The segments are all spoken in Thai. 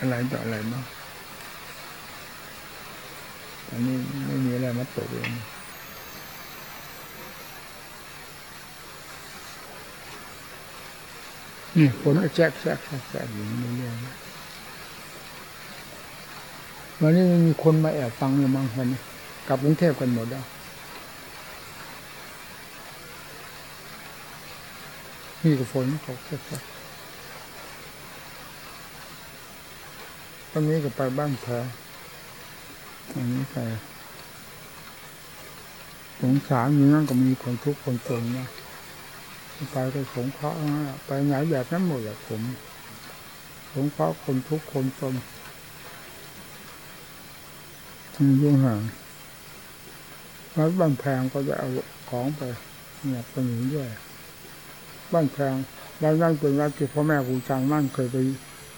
อะไรต่ออะไรบ้างอันนี้ไม่มีอะไรมาตกเลยนี่ฝนก็แจ๊กแจ๊กแจ๊กแจ๊กอยู่นี่เรื่อยๆวันนี้มีคนมาแอบฟังอยู่มั้งวันนี้กลับกรุงเทพกันหมดแล้ว นี่ก็ฝนตกแจ๊กตอนนี้ก็ไปบ้านแพรอันนี้ไปสงสารอยู่นั่นก็มีคนทุกข์คนจนนะไปก็สงเคราะห์นะไปไหนแบบนั้นหมดแหละผมสงเคราะห์คนทุกข์คนจนที่ยุ่งห่างวัดบ้านแพงก็จะเอาของไปเนี่ยไปหนุนด้วย บ้านแพงบ้านนั่นเป็นวัดที่พ่อแม่ครูจางมั่นเคยไป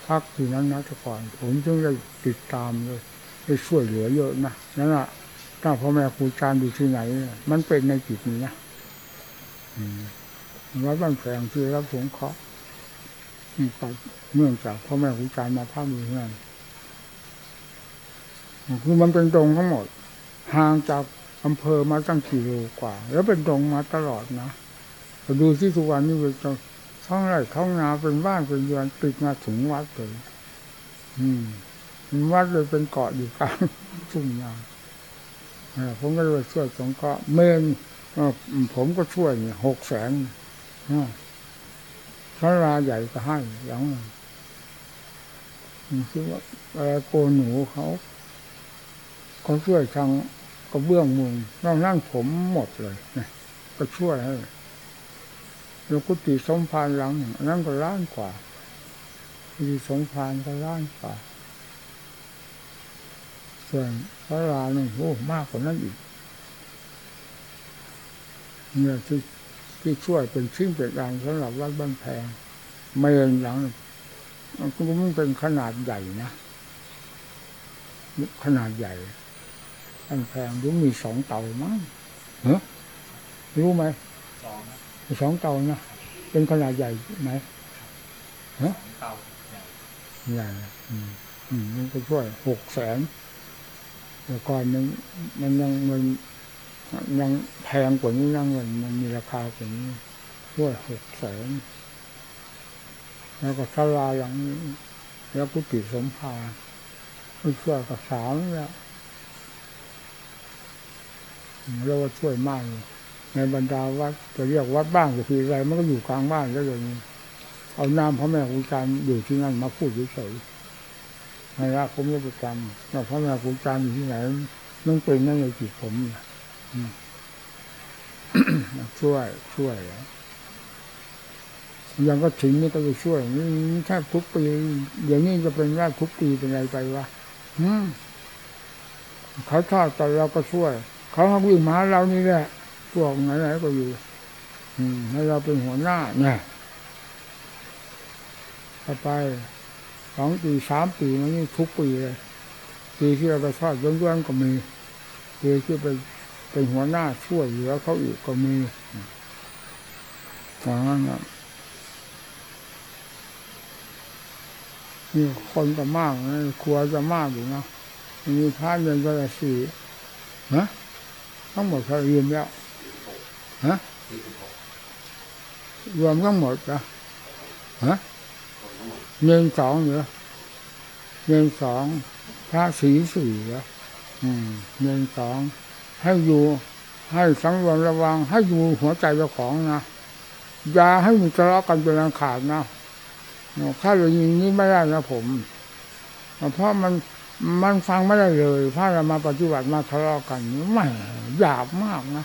พักที่นั้นนะแต่ก่อน ผมจึงได้ติดตามเลยได้ช่วยเหลือเยอะนะนั่นแหละถ้าพ่อแม่ครูจารย์อยู่ที่ไหน มันเป็นในจิตนี้นะวัดบ้านแพงที่รับสงเคราะห์นี่ก็เนื่องจากพ่อแม่ครูจารย์มาพักอยู่ที่นั่นคือมันเป็นตรงทั้งหมดห่างจากอำเภอมาตั้งกี่โลกว่า แล้วเป็นตรงมาตลอดนะ ดูที่ทุกวันนี้เป็นท้องไร่ท้องนาเป็นบ้านเป็นเรือนติดมาถึงวัดเลยอืมวัดเลยเป็นเกาะอยู่กลางทุ่งนาผมก็เลยช่วยสงเคราะห์เมนเอ่อผมก็ช่วยเนี่ยหกแสนพระราใหญ่ก็ให้หลังหนึ่งคือว่าโกหนูเขาเขาช่วยทางกระเบื้องมุงนั่งผมหมดเลยนะก็ช่วยให้ แล้วกุฏิสมภารหลังหนึ่งนั่นก็ล้านกว่ากุฏิสมภารก็ล้านกว่า ส่วนพระราเนี่ยโอ้มากกว่านั้นอีกเนี่ยที่ที่ช่วยเป็นชิ้นเป็นอันสำหรับวัดบ้านแพงไม่เองหลังมันก็มันเป็นขนาดใหญ่นะขนาดใหญ่บ้านแพงรู้มีสองเตามั้งเหรอรู้ไหม สองเตานะเป็นขนาดใหญ่ไหมสองเตาใหญ่ใหญ่อืมมันก็ช่วยหกแสนแต่ก่อนมันมันยังมันยังแพงกว่านี้นะเงินมันมีราคากว่านี้ช่วยหกแสนแล้วก็ศาลาหลังนี้แล้วกุฏิสมภารก็ช่วยกับสามแล้วเรียกว่าช่วยมากเลย ในบรรดาวัดจะเรียกวัดบ้างหรือที่อะไรมันก็อยู่กลางบ้านแล้วเลยเอานามพระแม่ครูจารย์อยู่ที่นั่นมาพูดเฉยๆในรักผมจะประจำว่าพระแม่ครูจารย์อยู่ที่ไหนนั่นเป็นนั่นในจิตผมเนี่ยอืมช่วยช่วยยังก็ถึงนี่ก็จะช่วยนี่แทบทุกปีเดี๋ยวนี้จะเป็นว่าทุกปีเป็นไรไปวะเขาทอดแต่เราก็ช่วย เขาให้วิ่งมาเรานี่แหละ วกไหนๆก็อยู่ อืมให้เราเป็นหัวหน้าเนี่ยต่อไปสองปีสามปีมันนี่ทุกปีเลยปีที่เราไปทอดย้อนๆก็มีปีที่ไปเป็นหัวหน้าช่วยเหลือเขาอีกก็มีอ่างนั้นนะนี่คนก็มากนะครัวจะมากอยู่นะมีพระเรียนก็ละสี่ฮะทั้งหมดเขาเรียนแล้ว ฮะรวมทั้งหมดนะฮะเรียนสองเหรอเรียนสองพระสีสี่เหรออืมเรียนสองให้อยู่ ให้สังวรระวัง ให้อยู่หัวใจเจ้าของนะอย่าให้มีทะเลาะกันเป็นอันขาดนะข้าเลยยิงนี้ไม่ได้นะผมเพราะมันมันฟังไม่ได้เลย ถ้าเรามาปฏิบัติมาทะเลาะกันไม่หยาบมากนะ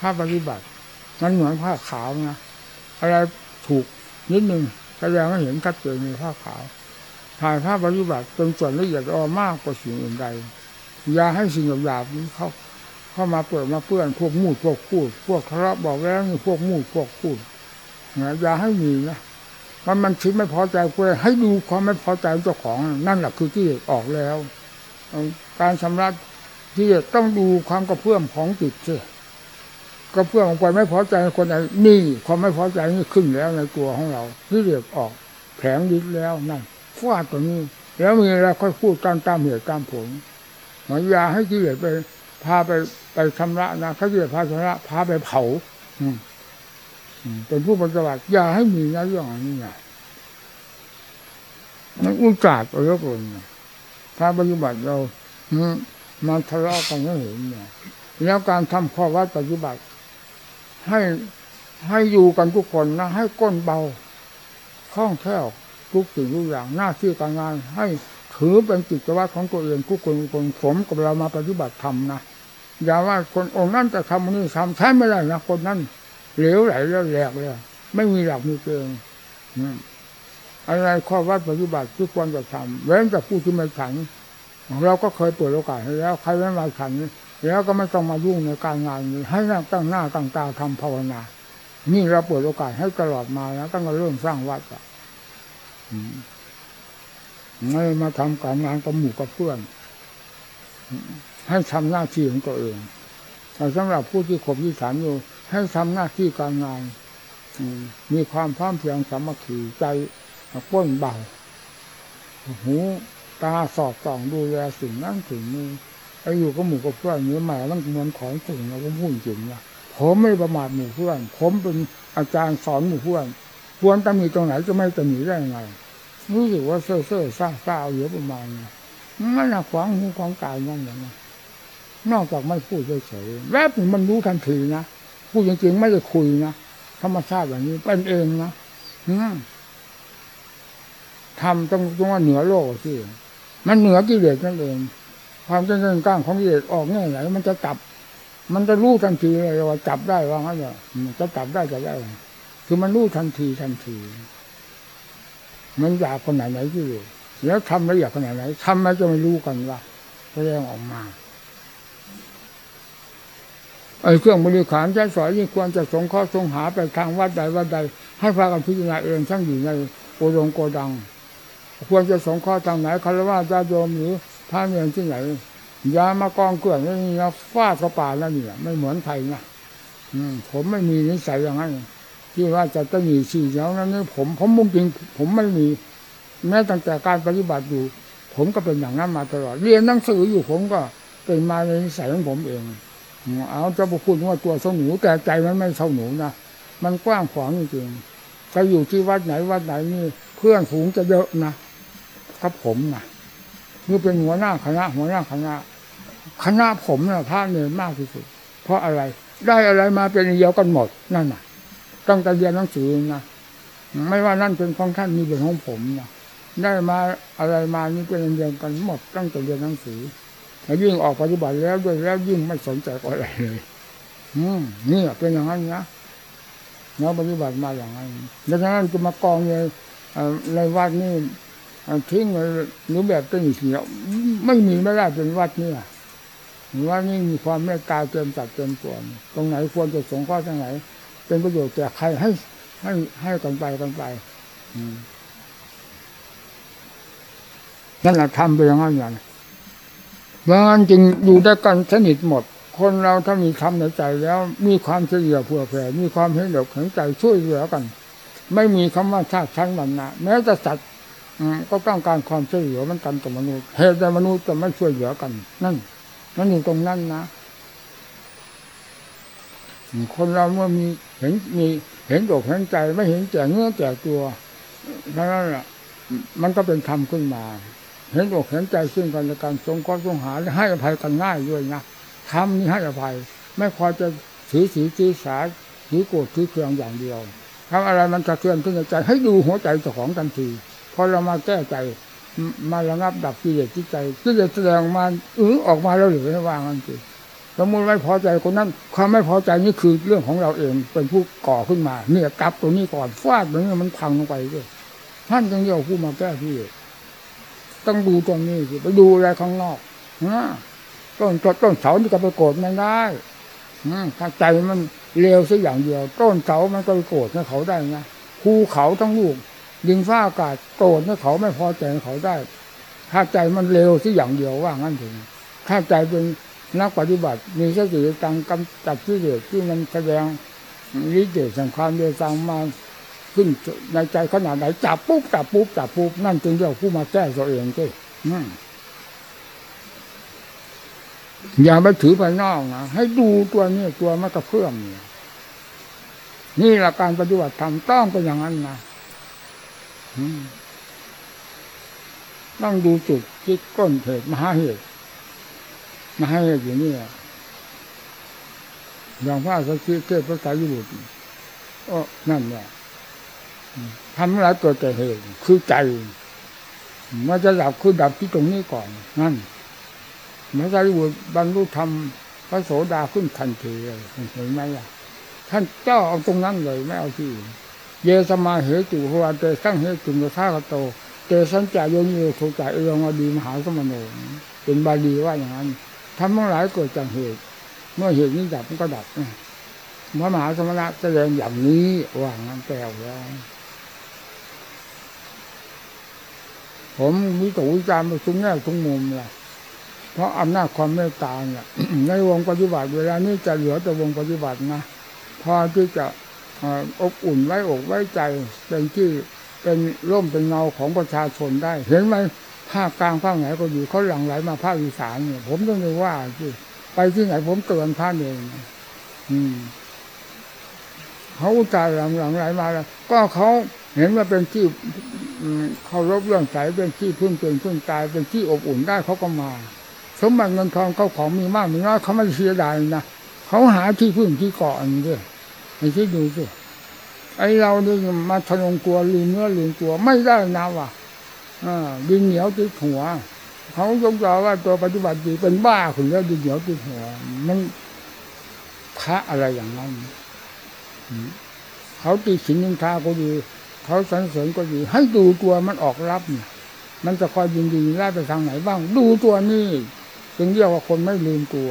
ถ้าปฏิบัติ มันเหมือนผ้าขาวนะอะไรถูกนิดนึงแสดงให้เห็นชัดเจนในผ้าขาวถ่ายภาพปฏิบัติจนส่วนละเอียดอ่อนมากกว่าสิ่งอื่นใดอย่าให้สิ่งหยาบๆนี้เข้าเข้ามาเปิดมาเปื้อนพวกมูดพวกพูด พวกทะเลาะบอกแล้วนี่พวกมูดพวกพูดนะอย่าให้มีนะมันมันคิดไม่พอใจกูให้ดูความไม่พอใจเจ้าของนั่นแหละคือที่ออกแล้ว การชำระที่ต้องดูความกระเพื่อมของจิตสิ ก็เพื่อของคนไม่พอใจคนใดนี่ความไม่พอใจนี่ขึ้นแล้วในตัวของเราที่เรียกออกแผลงดิดแล้วนั่นฟาดตัวนี้ แล้วมีอะไรค่อยพูดตามตามเหตุตามผลหมายาให้กิเลสไป พาไปไปชำระนะเขากิเลสพาชำระพาไปเผาอืเป็นผู้ปฏิบัติอย่าให้มีนะเรื่องอย่างนี้นะมันอุจจาระไปแล้วคนถ้าปฏิบัติเราอืมมาทะเลาะกันก็เห็นเนี่ยแล้วการทำข้อวัดปฏิบัติ ให้ให้อยู่กันทุกคนนะ ให้ก้นเบาคล่องแคล่วทุกสิ่งทุกอย่างหน้าที่การงาน ให้ถือเป็นกิจวัตรของตัวเองทุกคนคนผมกับเรามาปฏิบัติธรรมนะอย่าว่าคนองค์นั้นจะทำนนี้ทำใช้ไม่ได้นะคนนั้นเหลวไหลแล้วแหลกเลยไม่มีหลักมีเกณฑ์อะไรข้อวัดปฏิบัติที่ควรจะทำเว้นแต่ผู้ที่ไม่ฉันเราก็เคยเปิดโอกาสให้แล้ว ใครไม่มาฉัน แล้วก็ไม่ต้องมายุ่งในการงานนี้ให้นั่งตั้งหน้าตั้งตาทำภาวนา นี่เราเปิดโอกาสให้ตลอดมาแล้วตั้งแต่เริ่มสร้างวัดอะไม่มาทำการงานกับหมู่กับเพื่อน ให้ทำหน้าที่ของตัวเองแต่สำหรับผู้ที่ขบที่ฐานอยู่ ให้ทำหน้าที่การงานอืมมีความพร้อมเพรียงสามัคคีใจก้นเบาหูตาสอดส่องดูแลสิ่งนั้นสิ่งนี้ ไอ้อยู่กับหมู่กับเพื่อนเนื้อหม่ต้องเหมือนของสิ่งนะผมพูดจริงนะผมไม่ประมาทหมู่เพื่อน ผมเป็นอาจารย์สอนหมู่เพื่อน ควรตำหนิตรงไหนจะไม่ตำหนิได้ยังไงรู้สึกว่าเซ่อเซ่อซ่าซ่าเยอะประมาณนี้นั่นนะขวางหูขวางกายนั่นอย่างนั้นนอกจากไม่พูดเฉยๆแวบหนึ่งมันรู้ทันทีนะพูดจริงๆไม่ได้คุยนะธรรมชาติแบบนี้เป็นเองนะอืทำต้องต้องว่าเหนือโลกสิมันเหนือกิเลสนั่นเอง ความเจริญก้างของกิเลสออกแง่ไหนมันจะจับ มันจะรู้ทันทีเลยว่าจับได้ว่างั้นเนี่ยมันจะจับได้จะได้ คือมันรู้ทันทีทันที มันอยากขนาดไหนที่อยู่แล้วทำละเอียดขนาดไหนทำแล้วจะไม่รู้กันว่าแสดงออกมาไอ้เครื่องบริขารใช้สอยยิ่งควรจะสงเคราะห์สงหาไปทางวัดใดวัดใด ให้พากันพิจารณาเองทั้งอยู่ในโกดงโกดัง ควรจะสงเคราะห์ทางไหนคารวะญาโยมหรือ พระเนียนที่ไหนยามากองเกลื่อนแล้วนี่นะฟาดกระป่าแล้วนี่ยไม่เหมือนใครนะอืผมไม่มีนิสัยอย่างนั้นที่ว่าจะต้องมีสี่แล้วนั้นนี่ผมผมมุ่งจริง ผมไม่มี แม้ตั้งแต่การปฏิบัติอยู่ ผมก็เป็นอย่างนั้นมาตลอดเรียนหนังสืออยู่ผมก็เป็นมาในนิสัยของผมเองอืมเอาจะบอกคุณว่าตัวเสาหนูแต่ใจมันไม่เสาหนูนะมันกว้างขวางจริงๆจะอยู่ที่วัดไหนวัดไหนนี่ เพื่อนฝูงจะเยอะนะครับผมนะ นี่เป็นหัวหน้าคณะ หัวหน้าคณะ คณะผมนะพระเนรมากที่สุด เพราะอะไร ได้อะไรมาเป็นเดียวกันหมดนั่นน่ะตั้งแต่เรียนหนังสือนะไม่ว่านั่นเป็นของท่านมีเป็นของผมนะได้มาอะไรมานี่เป็นเดียวกันหมดตั้งแต่เรียนหนังสือแล้วยิ่งออกปฏิบัติแล้วด้วยแล้วยิ่งไม่สนใจอะไรเลยอืมนี่เป็นอย่างนั้นนะเราปฏิบัติมาอย่างนั้นดังนั้นจะมากองในในวัดนี่ ทิ้งเลยหรือแบบเป็นเสียไม่มีไม่ได้เป็นวัดนี่วัดนี่มีความเมตตาเต็มจัดเต็มส่วนตรงไหนควรจะสงเคราะห์ตรงไหน เป็นประโยชน์แก่ใครให้ให้ให้กันไปกันไปนั่นแหละทำไปอย่างนั้นอย่างเพราะงั้นจึงอยู่ด้วยกันสนิทหมด คนเราถ้ามีธรรมในใจแล้ว มีความเฉลียเผื่อแผ่มีความเห็นอกเห็นใจช่วยเหลือกัน ไม่มีคำว่าชาติชั้นวรรณะแม้แต่สัตว์ ก็ต้องการความช่วยเหลือมันกันกับมนุษย์เหตุใดมนุษย์จะไม่ช่วยเหลือกัน นั่นนั่นอยู่ตรงนั้นนะคนเราเมื่อมีเห็นมีเห็นอกเห็นใจไม่เห็นแก่เนื้อแก่ตัวเพราะนั่นแหละมันก็เป็นธรรมขึ้นมา เห็นอกเห็นใจซึ่งกันและกันสงเคราะห์สงหาและให้อภัยกันง่ายด้วยนะธรรมนี้ให้อภัย ไม่พอจะถือสีถือสาถือโกรธถือเคืองอย่างเดียวทำอะไรมันจะเทือนขึ้นในใจ ให้ดูหัวใจเจ้าของทันที พอเรามาแก้ใจมาระงับดับกิเลสที่ใจกิเลสแสดงมาเออออกมาแล้วหรือไม่ว่างันสิสมมติไม่พอใจคนนั้นความไม่พอใจนี่คือเรื่องของเราเองเป็นผู้ก่อขึ้นมา เนี่ยกลับตัวนี้ก่อนฟาดตรงนี้มันพังลงไปด้วยท่านจึงเรียกผู้มาแก้ที่ต้องดูตรงนี้สิไปดูอะไรข้างนอกนะต้นต้นเสานี่ก็ไปโกรธไม่ได้ถ้าใจมันเลวสักอย่างเดียว ต้นเสามันก็ไปโกรธให้เขาได้นะภูเขาทั้งลูก ยิงฟ้าอากาศโกรธให้เขาไม่พอใจเขาได้ ถ้าใจมันเร็วสักอย่างเดียวว่างั้นถึงถ้าใจเป็นนักปฏิบัติ มีสติตังกำจัดที่เดชที่มันแสดงฤทธิ์เดชแห่งความเดือดตังมาขึ้นในใจขนาดไหนจับปุ๊บจับปุ๊บจับปุ๊บนั่นจึงเรียกผู้มาแก้ตัวเองเจ้อืมอย่าไปถือภายนอกนะให้ดูตัวนี้ตัวมันกระเพื่อมนี่ยนี่หลักการปฏิบัติธรรมต้องเป็นอย่างนั้นนะ อืมต้องดูจุดที่ก้นเหตุมหาเหตุมหาเหตุอยู่นี่อย่างพระสักขีเทศพระสารีบุตรโอ้นั่นแหละอืมทำอะไรตัวแต่เหตุคือใจมันจะดับคือดับที่ตรงนี้ก่อนนั่นพระสารีบุตรบรรลุธรรมพระโสดาขึ้นทันทีเลยเห็นไหมล่ะท่านเจ้าเอาตรงนั้นเลยไม่เอาที่อื่น เยสมาเหตุหัวเตสังเหตุยท่ากโต เตสัญจายโยนิโยโทจายเอองอดีมหาสมโนเป็นบาลีว่าอย่างนั้นทำทั้งหลายเกิดจากเหตุ เมื่อเหตุนี้ดับมันก็ดับพระมหาสมณะแสดงอย่างนี้ว่างั้นแปลแล้วผมวิตกวิจารณ์ไปทุกแง่ทุกมุมแหละเพราะอำนาจความเมตตาเนี่ยในวงปฏิบัติเวลานี้จะเหลือแต่วงปฏิบัตินะพอที่จะ อบอุ่นไว้อกไว้ใจเป็นที่เป็นร่มเป็นเงาของประชาชนได้ เห็นไหมภาคกลางภาคไหนก็อยู่เขาหลั่งไหลมาภาคอีสานเนี่ย ผมต้องเลยว่าที่ไปที่ไหนผมเตือนท่านเองอืมเขาจ่ายหลังหลังไหลมาแล้ว ก็เขาเห็นว่าเป็นที่เคารพเรื่องใสเป็นที่พึ่งเป็นพึ่งตายเป็นที่อบอุ่นได้เขาก็มา สมบัติเงินทองเขาของมีมากมีน้อยเขาไม่เสียดายนะเขาหาที่พึ่งที่เกาะนี่ด้วยให้คิดดูสิไอ้เราเนี่ยมาทะนงกลัวลืมเนื้อลืมตัวไม่ได้นะว่ะอ่าดินเหนียวติดหัวเขายกยอว่าตัวปฏิบัติดีเป็นบ้าขึ้นแล้วดินเหนียวติดหัวมันพระอะไรอย่างนั้นเขาตีสินนินทาก็ดีเขาสรรเสริญก็ดีให้ดูตัวมันออกรับมันจะคอยยินดีไล่ไปทางไหนบ้าง ดูตัวนี้จึงเรียกว่าคนไม่ลืมตัว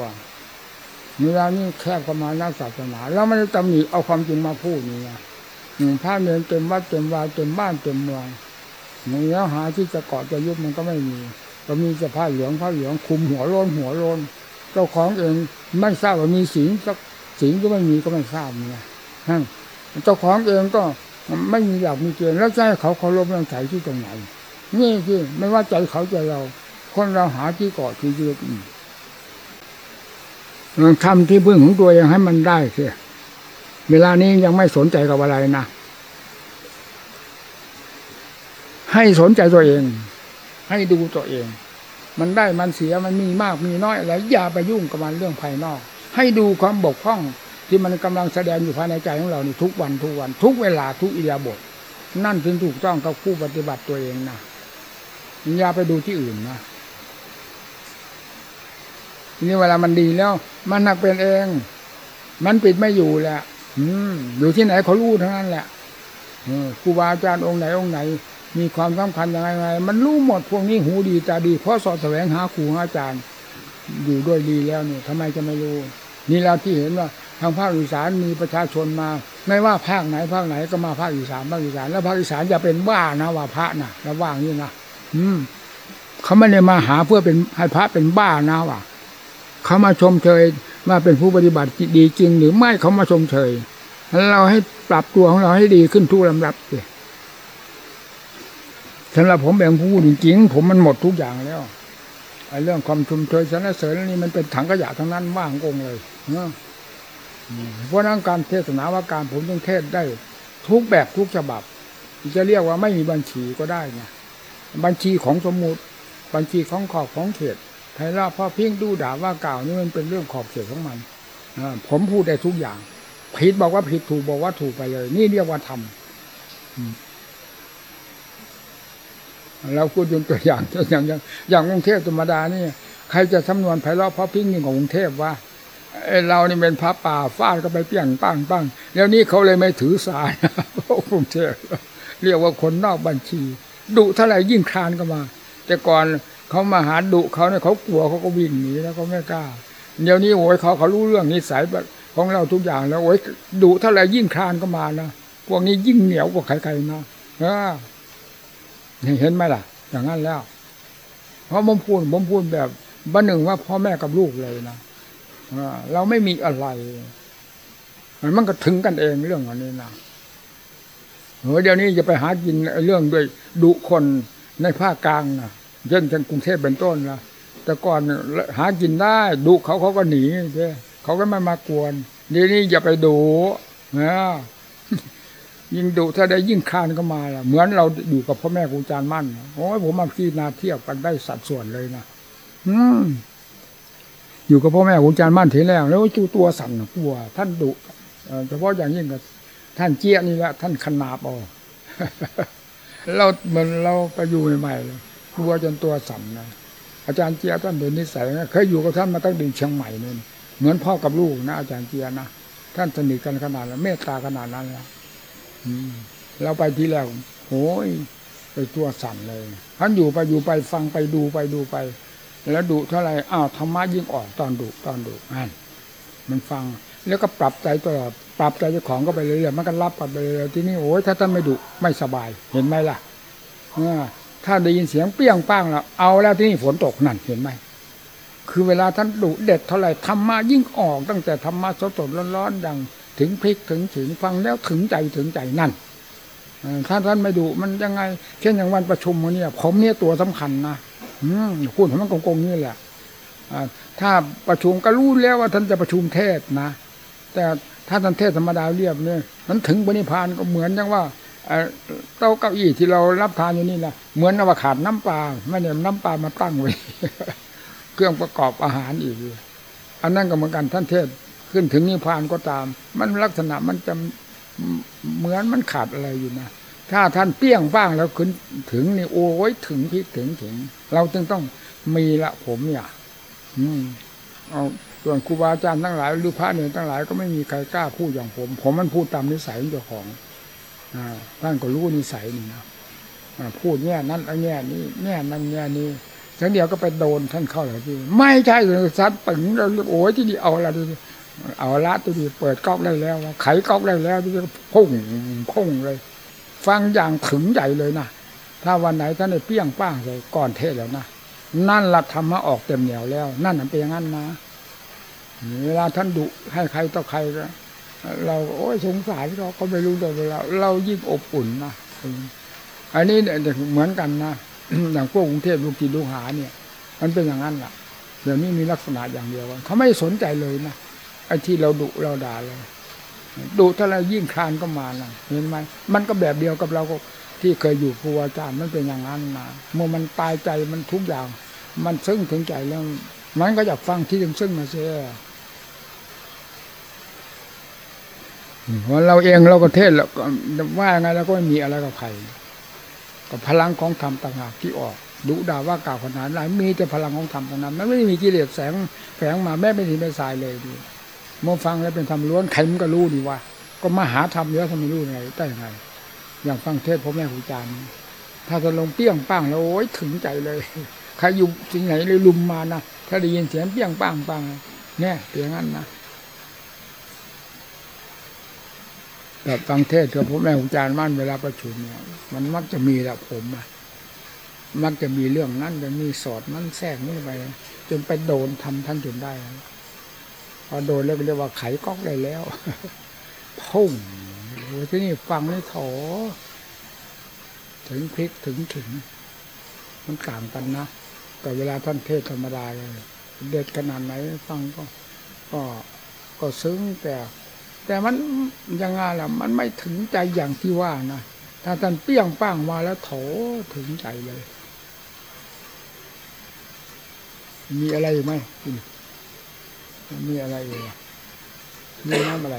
เวลานี้แคบเข้ามานักศาสนาแล้วไม่ได้ตำหนิเอาความจริงมาพูดนี่นะหนึ่งพระเนรเต็มวัดเต็มวาเต็มบ้านเต็มเมืองเนื้อหาที่จะเกาะจะยุบมันก็ไม่มีก็มีสผ้าเหลืองผ้าเหลืองคุมหัวโลนหัวโลนเจ้าของเองไม่ทราบว่ามีศีลสักศีลก็ไม่มีก็ไม่ทราบนี่ยนั่นเจ้าของเองก็ไม่มีหลักมีเกณฑ์แล้วให้เขาเคารพเรื่องใจที่ตรงไหนนี่ที่ไม่ว่าใจเขาใจเรา คนเราหาที่เกาะที่ยึด ทำที่พึ่งของตัวเองให้มันได้เสียเวลานี้ยังไม่สนใจกับอะไรนะ ให้สนใจตัวเอง ให้ดูตัวเอง มันได้มันเสียมันมีมากมีน้อยอะไรอย่าไปยุ่งกับมันเรื่องภายนอก ให้ดูความบกพร่องที่มันกำลังแสดงอยู่ภายในใจของเรานี่ทุกวันทุกวัน ทุกเวลาทุกอิริยาบถนั่นถึงถูกต้องกับผู้ปฏิบัติตัวเองนะอย่าไปดูที่อื่นนะ ทีนี้เวลามันดีแล้ว มันหนักเป็นเอง มันปิดไม่อยู่แหละ อืมอยู่ที่ไหนเขารู้ทั้งนั้นแหละอครูบาอาจารย์องค์ไหนองค์ไหน มีความสำคัญยังไงไงมันรู้หมดพวกนี้หูดีตาดี เพราะสอดแสวงหาครูหาอาจารย์ อยู่ด้วยดีแล้วนี่ทำไมจะไม่รู้ นี่เราที่เห็นว่าทางภาคอีสานมีประชาชนมา ไม่ว่าภาคไหนภาคไหนก็มาภาคอีสานภาคอีสานแล้วภาคอีสานจะเป็นบ้านะว่าพระนะระว่างนี่นะอืมเขาไม่ได้มาหาเพื่อเป็นให้พระเป็นบ้านะว่ะ เขามาชมเชยว่าเป็นผู้ปฏิบัติดีจริง หรือไม่เขามาชมเชยเราให้ปรับตัวของเราให้ดีขึ้นทุกลำดับเลยสำหรับผมแบ่งผู้จริงผมมันหมดทุกอย่างแล้วไอ้เรื่องความชมเชยสรรเสริญนี่มันเป็นถังขยะทั้งนั้นว่างกงเลยเนาะเพราะนั้นการเทศนาว่าการผมต้องเทศได้ ทุกแบบทุกฉบับ จะเรียกว่าไม่มีบัญชีก็ได้ไงบัญชีของสมมุติบัญชีของขอบของเขต ไพเราะพ่อเพียงดูด่าว่ากล่าวนี่มันเป็นเรื่องขอบเขตของมันผมพูดได้ทุกอย่าง ผิดบอกว่าผิดถูกบอกว่าถูกไปเลย นี่เรียกว่าทำอืมเราพูดยกตัวอย่างอย่างอย่างอย่างกรุงเทพธรรมดานี่ใครจะสำนวนไพเราะพ่อพิงยิ่งของกรุงเทพว่าเรานี่เป็นพระป่าฟาดก็ไปเปี้ยงปังปังแล้วนี้เขาเลยไม่ถือสายพวกกรุงเทพเรียกว่าคนนอกบัญชีดุเท่าไหร่ยิ่งคลานก็มา แต่ก่อน เขามาหาดุเขาเนี่ยเขากลัวเขาก็วิ่งหนีแล้วเขาไม่กล้า เดี๋ยวนี้โอ้ยเขาเขารู้เรื่องนิสัยของเราทุกอย่างแล้วโอ้ยดุเท่าไหร่ยิ่งคลานก็มานะพวกนี้ยิ่งเหนียวกว่าใครๆนะเออเห็นไหมล่ะ อย่างนั้นแล้ว เพราะผมพูดผมพูดแบบบ้านหนึ่งว่าพ่อแม่กับลูกเลยนะเราไม่มีอะไรมันก็ถึงกันเองเรื่องอันนี้นะเดี๋ยวนี้จะไปหากินเรื่องด้วยดุคนในภาคกลางนะ เช่นเช่นกรุงเทพเป็นต้นนะแต่ก่อนหากินได้ดุเขาเขาก็หนีใช่เขาก็ไม่มากวนเดี๋ยนี้อย่าไปดุนะยิ่งดุถ้าได้ยิ่งคานก็มาละเหมือนเราอยู่กับพ่อแม่ครูอาจารย์มั่นโอ้ยผมมาพี่นาเทียบกันได้สัดส่วนเลยนะอืมอยู่กับพ่อแม่ครูอาจารย์มั่นทีแรกแล้วจูตัวสั่นกลัว ท่านดุเอ่เฉพาะอย่างยิ่งกับท่านเจี๊ยนี่แหละท่านขนาบเอเราเหมือนเราไปอยู่ใหม่ๆเลย กลัวจนตัวสั่นนะอาจารย์เจียท่านเป็นนิสัยนะเคยอยู่กับท่านมาตั้งแต่เชียงใหม่นู่นเหมือนพ่อกับลูกนะอาจารย์เจียนะท่านสนิทกันขนาดนั้นเมตตาขนาดนั้นแล้วอืเราไปทีแรกโอ้ยไปตัวสั่นเลยท่านอยู่ไปอยู่ไปฟังไปดูไปดูไป แล้วดุเท่าไหร่อ้าวธรรมะยิ่งออกตอนดุตอนดุนั่นมันฟังแล้วก็ปรับใจตลอดปรับใจเจ้าของก็ไปเรื่อยๆมันก็รับกันไปเรื่อยๆที่นี่โอ้ยถ้าท่านไม่ดุไม่สบายเห็นไหมล่ะเออ ถ้าได้ยินเสียงเปี้ยงป้างแล้วเอาแล้วที่นี่ฝนตกนั่นเห็นไหมคือเวลาท่านดุเด็ดเท่าไหร่ธรรมะยิ่งออก ตั้งแต่ธรรมะสดๆร้อนๆดัง ถึงพริกถึงถึงฟังแล้วถึงใจถึงใจนั่นถ้าท่านไม่ดุมันยังไง เช่นอย่างวันประชุมวันนี้ผมเนี่ยตัวสำคัญนะอืมพูดให้มันโกงๆนี่แหละถ้าประชุมก็รู้แล้วว่าท่านจะประชุมเทศนะ แต่ถ้าท่านเทศธรรมดาเรียบเนี่ยมันถึงปณิพานก็เหมือนอย่างว่า โต๊ะเก้าอี้ที่เรารับทานอยู่นี่แหละเหมือนว่าขาดน้ำปลาไม่เนี่ยน้ำปลามาตั้งไว้ เครื่องประกอบอาหารอีก อันนั้นก็เหมือนกันท่านเทศขึ้นถึงนิพพานก็ตาม มันลักษณะมันจะเหมือนมันขาดอะไรอยู่นะถ้าท่านเปี้ยงบ้างแล้วขึ้นถึงนี่โอ้ยถึงพิถึงถึง เราจึงต้องมีละผมเนี่ยอืมเอาส่วนครูบาอาจารย์ทั้งหลายหรือพระเนี่ยทั้งหลายก็ไม่มีใครกล้าพูดอย่างผม ผมมันพูดตามนิสัยของเจ้าของ ท่านก็รู้นิสัยนี่นะพูดแง่นั้นอาแง่นี้แง่นั้นแง่นี้ทั้งเดียวก็ไปโดนท่านเข้าเลยที่ไม่ใช่เลยซัดปึงเราโอ้ยที่นี่เอาละที่ดีเอาละที่นี่เปิดก๊อกได้แล้วไขก๊อกได้แล้วที่พุ่งพุ่งเลย ฟังอย่างถึงใจเลยนะถ้าวันไหนท่านได้เปี้ยงป้างเลยก่อนเทศแล้วนะนั่นละธรรมะออกเต็มเหนียวแล้ว นั่นเป็นอย่างนั้นนะเวลาท่านดุให้ใครต่อใครก็ เราโอ้ยสงสารเราก็ไม่รู้แต่เวลาเรายิ่งอบอุ่นนะอันนี้เนี่ยเหมือนกันนะอย่างพวกกรุงเทพลูกจีนลูกหาเนี่ย มันเป็นอย่างนั้นแหละเดี๋ยวนี้มีลักษณะอย่างเดียวกันเขาไม่สนใจเลยนะไอ้ที่เราดุเราด่าเลยดุถ้าเรายิ่งคลานก็มานะเห็นไหมมันก็แบบเดียวกับเราก็ที่เคยอยู่ครูอาจารย์มันเป็นอย่างนั้นนะเมื่อมันตายใจมันทุกอย่าง มันซึ้งถึงใจแล้ว มันก็อยากฟังที่ซึ้งๆมาเสีย วันเราเองเราก็เทศแล้วก็ว่าไงเราก็ไม่มีอะไรกับใครกับพลังของธรรมต่างหากที่ออกดุด่าว่ากล่าวขนาดไหนมีแต่พลังของธรรมเท่านั้นมันไม่มีกิเลสแสงแฝงมาแม่ไม่ดีไม่สายเลยดีเมื่อฟังแล้วเป็นธรรมล้วนใครมันก็รู้ดีว่า ก็มาหาธรรมเยอะทำไมรู้ไงได้ยังไง อย่างฟังเทศพ่อแม่ครูอาจารย์ถ้าจะลงเปี้ยงป้างแล้วโอ้ยถึงใจเลยใครอยู่ที่ไหนเลยลุมมานะถ้าได้ยินเสียงเปี้ยงป้างป้างเนี่ยเสียงนั้นนะ แบบฟังเทศกับพ่อแม่ครูอาจารย์มั่นเวลาประชุมเนี่ย มันมักจะมีแหละผมอะมักจะมีเรื่องนั้นจะมีสอดนั้นแทรกนี่ไปจนไปโดนทำท่านจนได้พอโดนแล้วเรียกว่าไขก๊อกได้แล้วพุ่งโอ้ที่นี่ฟังนี่โถถึงพริกถึงถึง มันต่างกันนะแต่เวลาท่านเทศธรรมดาเลยเด็ดขนาดไหนฟังก็ ก็ก็ซึ้งแต่ แต่มันยังไงล่ะ มันไม่ถึงใจอย่างที่ว่านะถ้าท่านเปี้ยงป้างมาแล้วโถถึงใจเลย มีอะไรอีกไหมมีอะไรอีกอะมีน้ำอะไร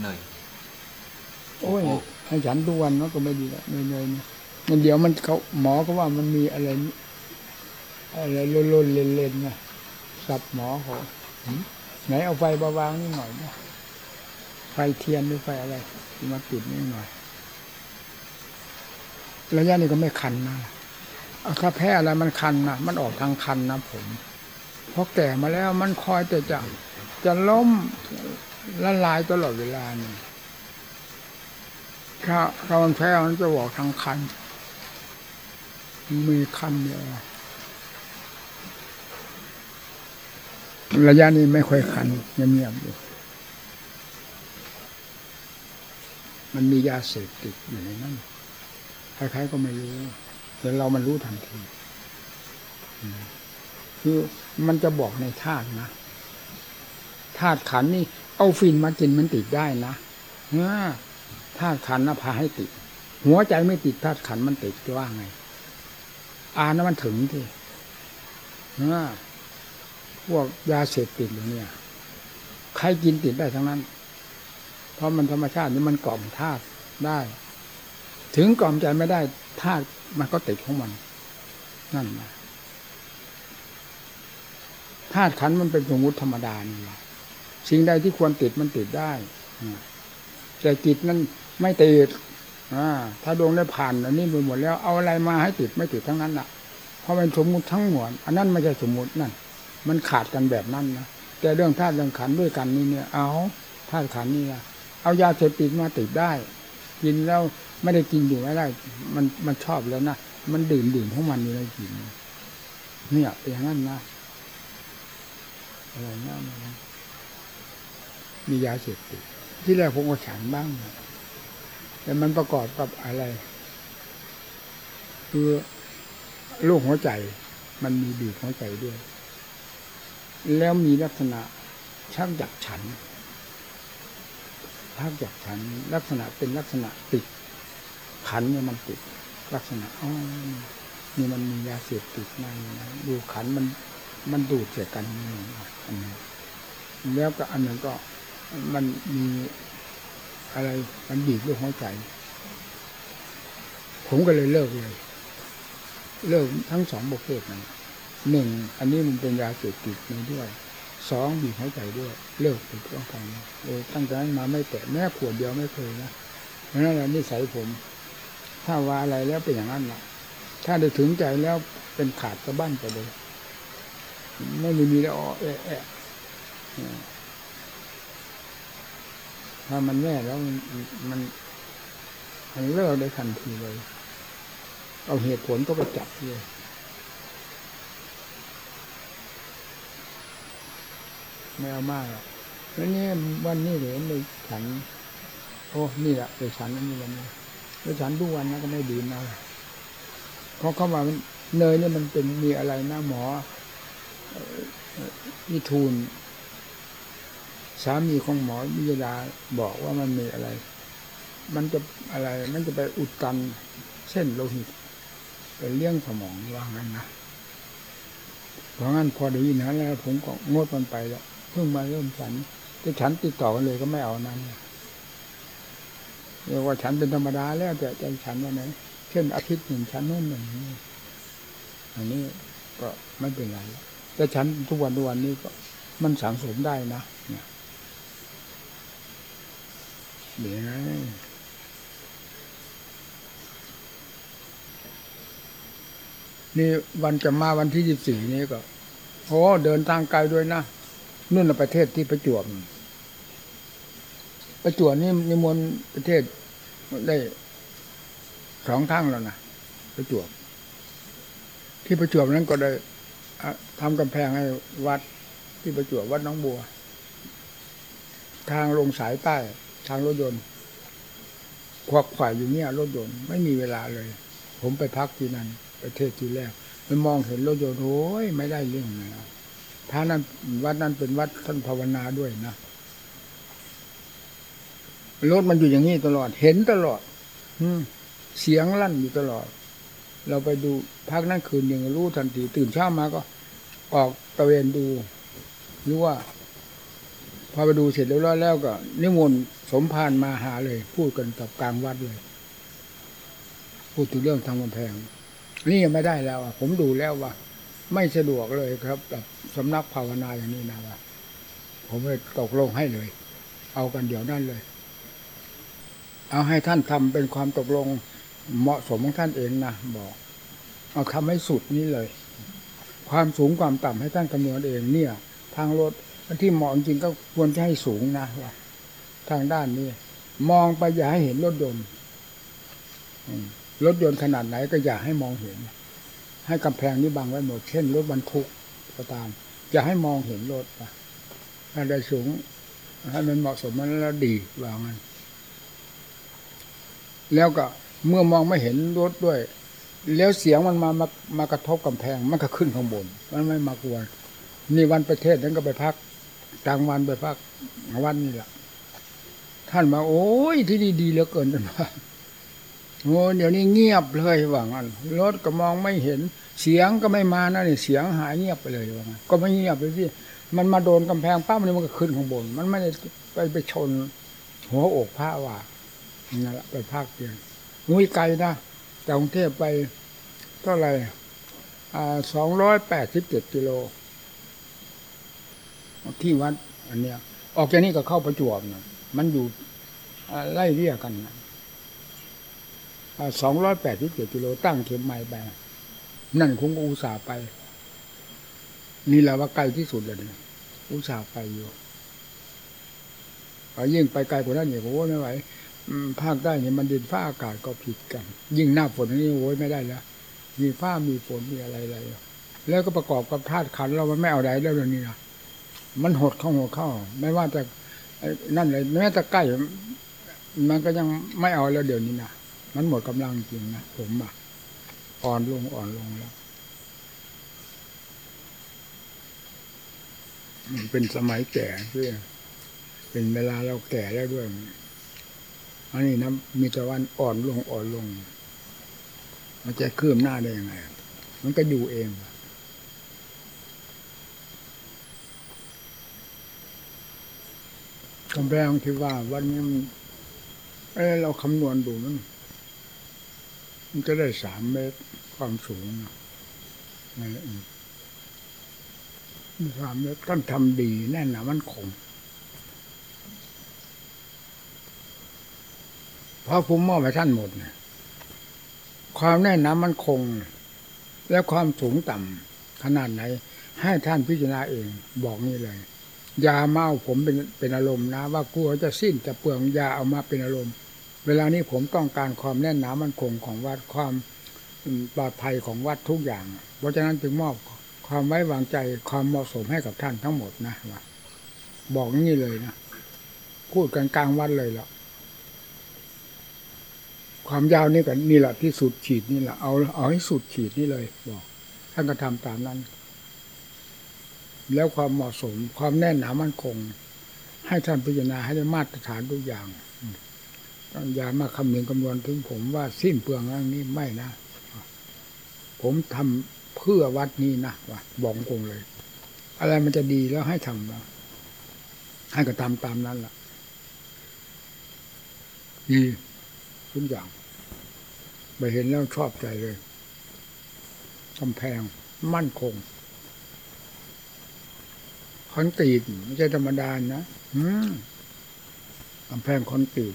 เหนื่อยโอ้ยให้ฉันทุกวันเนาะก็ไม่ดีละเนยๆเนี่ยมันเดี๋ยวมันเขาหมอก็ว่ามันมีอะไรนี่อะไรโลนๆเลนๆนะสับหมอเขาหืมไหนเอาไฟมาวางนี่หน่อยนะ ไฟเทียนหรือไฟอะไรมาติดนี่หน่อย ระยะนี้ก็ไม่คันนะถ้าแพ้อะไรมันคันนะมันออกทางคันนะผมเพราะแก่มาแล้วมันคอยแต่จะจะล้มละลายตลอดเวลานี่ถ้าถ้ามันแพ้มันจะบอกทางคัน มีคันเดียระยะนี้ไม่ค่อยคันเงียบๆอยู่ มันมียาเสพติดอยู่ในนั้นใครๆก็ไม่รู้แต่เรามันรู้ทันทีคือมันจะบอกในธาตุนะธาตุขันนี่ เอาฟินมากินมันติดได้นะธาตุขันนะพาให้ติด หัวใจไม่ติดธาตุขันมันติดจะว่าไง อ่านแล้วมันถึงที่พวกยาเสพติดหรือเนี่ย ใครกินติดได้ทั้งนั้น ราะมันธรรมชาตินี่มันกล่อมธาตุได้ ถึงกล่อมใจไม่ได้ธาตุมันก็ติดของมัน นั่นนะธาตุขันมันเป็นสมมติธรรมดานี่แหละสิ่งใดที่ควรติดมันติดได้แต่จิตนั้นไม่ติดถ้าดวงได้ผ่านอันนี้ไปหมดแล้วเอาอะไรมาให้ติดไม่ติดทั้งนั้นน่ะ เพราะมันสมมุติทั้งหมดอันนั้นไม่ใช่สมมุตินั่น มันขาดกันแบบนั้นนะแต่เรื่องธาตุเรื่องขันด้วยกันนี่เนี่ย เอาธาตุขันนี่นะ เอายาเสพติดมาติดได้ กินแล้วไม่ได้กินอยู่ไม่ได้ มันมันชอบแล้วนะมันดื่มดื่มของมันอยู่ในกินเนี่ยเป็นอย่างนั้นนะอะไรนะมียาเสพติดที่แรกผมก็ฉันบ้างแต่มันประกอบกับอะไร คือโรคหัวใจ มันมีบีบหัวใจด้วย แล้วมีลักษณะชักจับฉัน ชักจับฉัน ลักษณะเป็นลักษณะติด ขันเนี่ยมันติด ลักษณะอ๋อนี่มันมียาเสพติดในนะดูขันมันมันดูดเสียกันนี่อันนี้แล้วก็อันหนึงก็มันมีอะไรมันบีบด้วยหัวใจ ผมก็เลยเลิกเลย เลิกทั้งสองประเภทนั้นหนึ่งอันนี้มันเป็นยาเสพติดในด้วย สองบีบหัวใจด้วย เลิกไปต้องทำเลยตั้งแต่นั้นมาไม่แตะแม้ขวดเดียวไม่เคยนะเพราะนั้นแหละนิสัยผม ถ้าว่าอะไรแล้วเป็นอย่างนั้นนะถ้าได้ถึงใจแล้วเป็นขาดสะบั้นไปเลย ไม่มีมีแล้วอ้อแอะแอะถ้ามันแน่แล้วมันมันเลิกได้ทันทีเลย เอาเหตุผลต้องไปจับเลย ไม่เอามากหรอกแล้วนี่วันนี้เหรอเลยฉัน โอ้นี่แหละเลยฉันนั่นนี่วันนี้เลยฉันทุกวันนะก็ไม่ดื่มนะเพราะเขาว่ามันเนยเนี่ยมันเป็นมีอะไรนะหมอวิทูลสามีของหมอวิยดาบอกว่ามันมีอะไร มันจะอะไร มันจะไปอุดตันเส้นโลหิตไปเลี้ยงสมองว่างั้นนะเพราะงั้นพอได้ยินนั้นแล้วผมก็งดมันไปแล้ว เพิ่งมาเริ่มฉันจะฉันติดต่อกันเลยก็ไม่เอานั้นเรียกว่าฉันเป็นธรรมดาแล้วแต่จะฉันวันไหนเช่นอาทิตย์หนึ่งฉันนู่นหนึ่งนี่อันนี้ก็ไม่เป็นไรแล้วแต่ฉันทุกวันทุกวันนี้ก็มันสังสมได้นะเนี่ยเดี๋ยวนี่วันจะมาวันที่ยี่สี่นี้ก็โอ้เดินทางไกลด้วยนะ นู่นประเทศที่ประจวบประจวบนี่นิมนต์ประเทศได้สองครั้งแล้วนะประจวบ ที่ประจวบนั้นก็ได้ทำกำแพงให้วัดที่ประจวบวัดน้องบัว ทางลงสายใต้ ทางรถยนต์ควักฝ่ายอยู่เนี่ยรถยนต์ไม่มีเวลาเลย ผมไปพักที่นั่นประเทศที่แรกไปมองเห็นรถยนต์โอ้ยไม่ได้เรื่องนะ ถ้านั้นวัดนั้นเป็นวัดท่านภาวนาด้วยนะรถมันอยู่อย่างนี้ตลอด เห็นตลอด อืเสียงลั่นอยู่ตลอด เราไปดูพักนั่นคืนหนึ่งรู้ทันที ตื่นเช้ามาก็ ออกตะเวนดูรู้ว่า พอไปดูเสร็จเรียบร้อยแล้วก็ นิมนต์สมภารมาหาเลย พูดกันกับกลางวัดเลย พูดถึงเรื่องทางกำแพงนี่ยังไม่ได้แล้วอะผมดูแล้วว่า ไม่สะดวกเลยครับกับสำนักภาวนาอย่างนี้นะว่าผมเลยตกลงให้เลย เอากันเดี๋ยวนั้นเลย เอาให้ท่านทำเป็นความตกลงเหมาะสมของท่านเองนะบอก เอาทำให้สุดนี้เลย ความสูงความต่ำให้ท่านคำนวณเองเนี่ย ทางรถที่เหมาะจริงก็ควรจะให้สูงนะว่าทางด้านนี้ มองไปอย่าให้เห็นรถยนต์รถยนต์ขนาดไหนก็อย่าให้มองเห็น ให้กำแพงนี้บังไว้หมด เช่นรถบรรทุกก็ตามอย่าให้มองเห็นรถนะถ้าได้สูงให้มันเหมาะสมมันแล้วดีว่างั้น แล้วก็เมื่อมองไม่เห็นรถด้วย แล้วเสียงมันมามามากระทบกำแพงมันก็ขึ้นข้างบน มันไม่มากวนนี่วันประเทศนั้นก็ไปพักกลางวันไปพักวันนี่แหละท่านมาโอ้ยที่นี่ดีเหลือเกินท่านว่า โอ้เดี๋ยวนี้เงียบเลยว่างั้นรถก็มองไม่เห็นเสียงก็ไม่มานะนี่เสียงหายเงียบไปเลยว่างั้นก็ไม่เงียบเลยสิมันมาโดนกำแพงป้ามันมันก็ขึ้นข้างบน มันไม่ได้ไปไปชน หัวอกพระว่านั่นแหละไปภาคเดียวนุ้ยไกลนะจากกรุงเทพไปเท่าไหร่สองร้อยแปดสิบเจ็ดกิโลที่วัด อันเนี้ย ออกจากนี้ก็เข้าประจวบนะมันอยู่ไล่เรียกกัน สองร้อยแปดสิบเจ็ดกิโลตั้งเข็มไม้ไป นั่นคงอุตส่าห์ไป นี่แหละว่าไกลที่สุดเลยเนี่ยอุตส่าห์ไปอยู่เอยิ่งไปไกลกว่านั้นเนี่ยโอ้ไม่ไหวภาคใต้เนี่ยมันดินฟ้าอากาศก็ผิดกัน ยิ่งหน้าฝนนี่โอ้ยไม่ได้แล้วมีฟ้ามีฝนมีอะไรอะไรแล้วก็ประกอบกับธาตุขันเรามันไม่เอาไหนแล้วเดี๋ยวนี้นะมันหดเข้าหดเข้า ไม่ว่าจะนั่นเลยแม้แต่ใกล้มันก็ยังไม่เอาแล้วเดี๋ยวนี้นะ มันหมดกำลังจริงนะผมอะ อ่อนลงอ่อนลงแล้วมันเป็นสมัยแก่ด้วยเป็นเวลาเราแก่แล้วด้วยอันนี้นะมีต่วันอ่อนลงอ่อนลง มันจะคืบหน้าได้ยังไง มันก็อยู่เองกำแพงที่ว่า วันนี้เอ้เราคำนวณดูมัน มันจะได้สามเมตรความสูงนะนั่นแหละสามเมตรต้องทำดีแน่นหนามันคงเพราะผมมอบให้ท่านหมดนี่ยความแน่นหนามันคง และความสูงต่ำขนาดไหน ให้ท่านพิจารณาเอง บอกนี่เลยอย่ามาเอาผมเป็นเป็นอารมณ์นะ ว่ากลัวจะสิ้นจะเปลืองอย่าเอามาเป็นอารมณ์ เวลานี้ผมต้องการความแน่นหนามั่นคงของวัดความปลอดภัยของวัดทุกอย่าง เพราะฉะนั้นจึงมอบความไว้วางใจความเหมาะสมให้กับท่านทั้งหมดนะว่าบอกนี่เลยนะพูดกันกลางวัดเลยละความยาวนี่กันนี่แหละที่สุดขีดนี่แหละเอาเอาให้สุดขีดนี่เลย บอกท่านก็ทำตามนั้น แล้วความเหมาะสม ความแน่นหนามั่นคง ให้ท่านพิจารณาให้ได้มาตรฐานทุกอย่าง อย่ามาคำนึงคำนวณถึงผมว่าสิ้นเปลืองเรื่องนี้ไม่นะ ผมทำเพื่อวัดนี้นะว่าบอกตรงเลย อะไรมันจะดีแล้วให้ทำนะให้ก็ทำตามนั้นล่ะดีทุกอย่างไปเห็นแล้วชอบใจเลยกำแพงมั่นคงคอนกรีตไม่ใช่ธรรมดานะอืมกำแพงคอนกรีต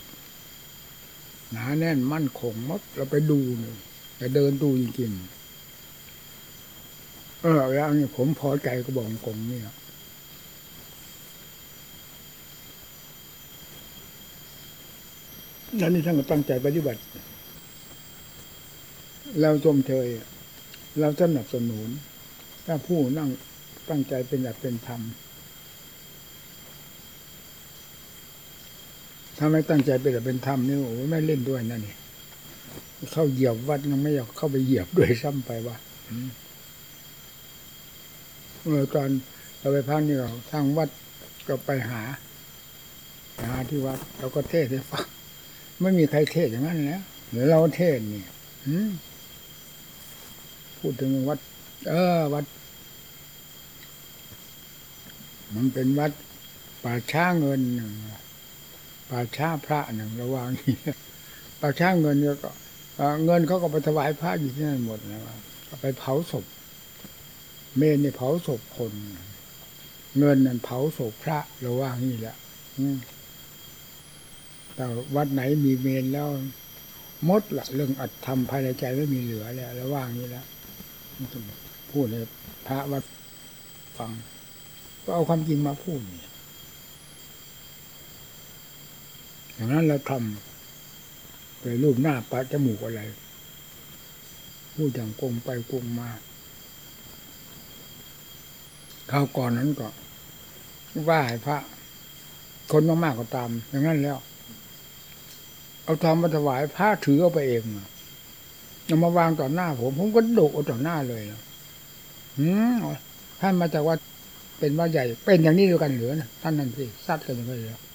หนาแน่นมั่นคงมดเราไปดูเนี่ยไปเดินดูจริงๆเออแล้วนี่ผมพอใจก็บอกกงเนี่ยแล้วนี่ท่านก็ตั้งใจปฏิบัติ เราชมเชยเราสนับสนุน ถ้าผู้นั่งตั้งใจเป็นหลักเป็นธรรม ถ้าไม่ตั้งใจเป็นหลักเป็นธรรมนี่โอ้ไม่เล่นด้วยนั่นนี่เข้าเหยียบวัดยังไม่อยากเข้าไปเหยียบด้วยซ้ำไปว่าเมื่อตอนเราไปพักนี่เราทางวัดก็ไปหาหาที่วัดเราก็เทศให้ฟังไม่มีใครเทศอย่างนั้นแล้วหรือเราเทศนี่อืมพูดถึงวัด เออ วัด มันเป็นวัดป่าช้าเงินหนึ่ง ป่าช้าพระหนึ่งระว่างนี้ป่าช้าเงินเนี่ยก็เงินเขาก็ไปถวายพระอยู่ที่นั่นหมดนะครับก็ไปเผาศพ เมนเนี่ยเผาศพคน เงินนั่นเผาศพพระระว่างนี้แหละแต่วัดไหนมีเมนแล้วมดละเรื่องอัตธรรมภายในใจไม่มีเหลือแล้วระว่างนี้แล้วพูดให้พระวัดฟัง ก็เอาความจริงมาพูดนี่ อย่างนั้นเราทำไปรูปหน้าปะจมูกอะไรพูดอย่างกงไปกงมาคราวก่อนนั้นก็ไหว่าให้พระ คนมากๆก็ตาม อย่างนั้นแล้ว เอาทองมาถวายพระถือเอาไปเองเอามาวางต่อหน้าผม ผมก็โดกเอาต่อหน้าเลยนะหืมท่านมาจากว่าเป็นว่าใหญ่เป็นอย่างนี้ด้วยกันเหรือนะท่านนั่นสิซัดกันอย่างนี้เลย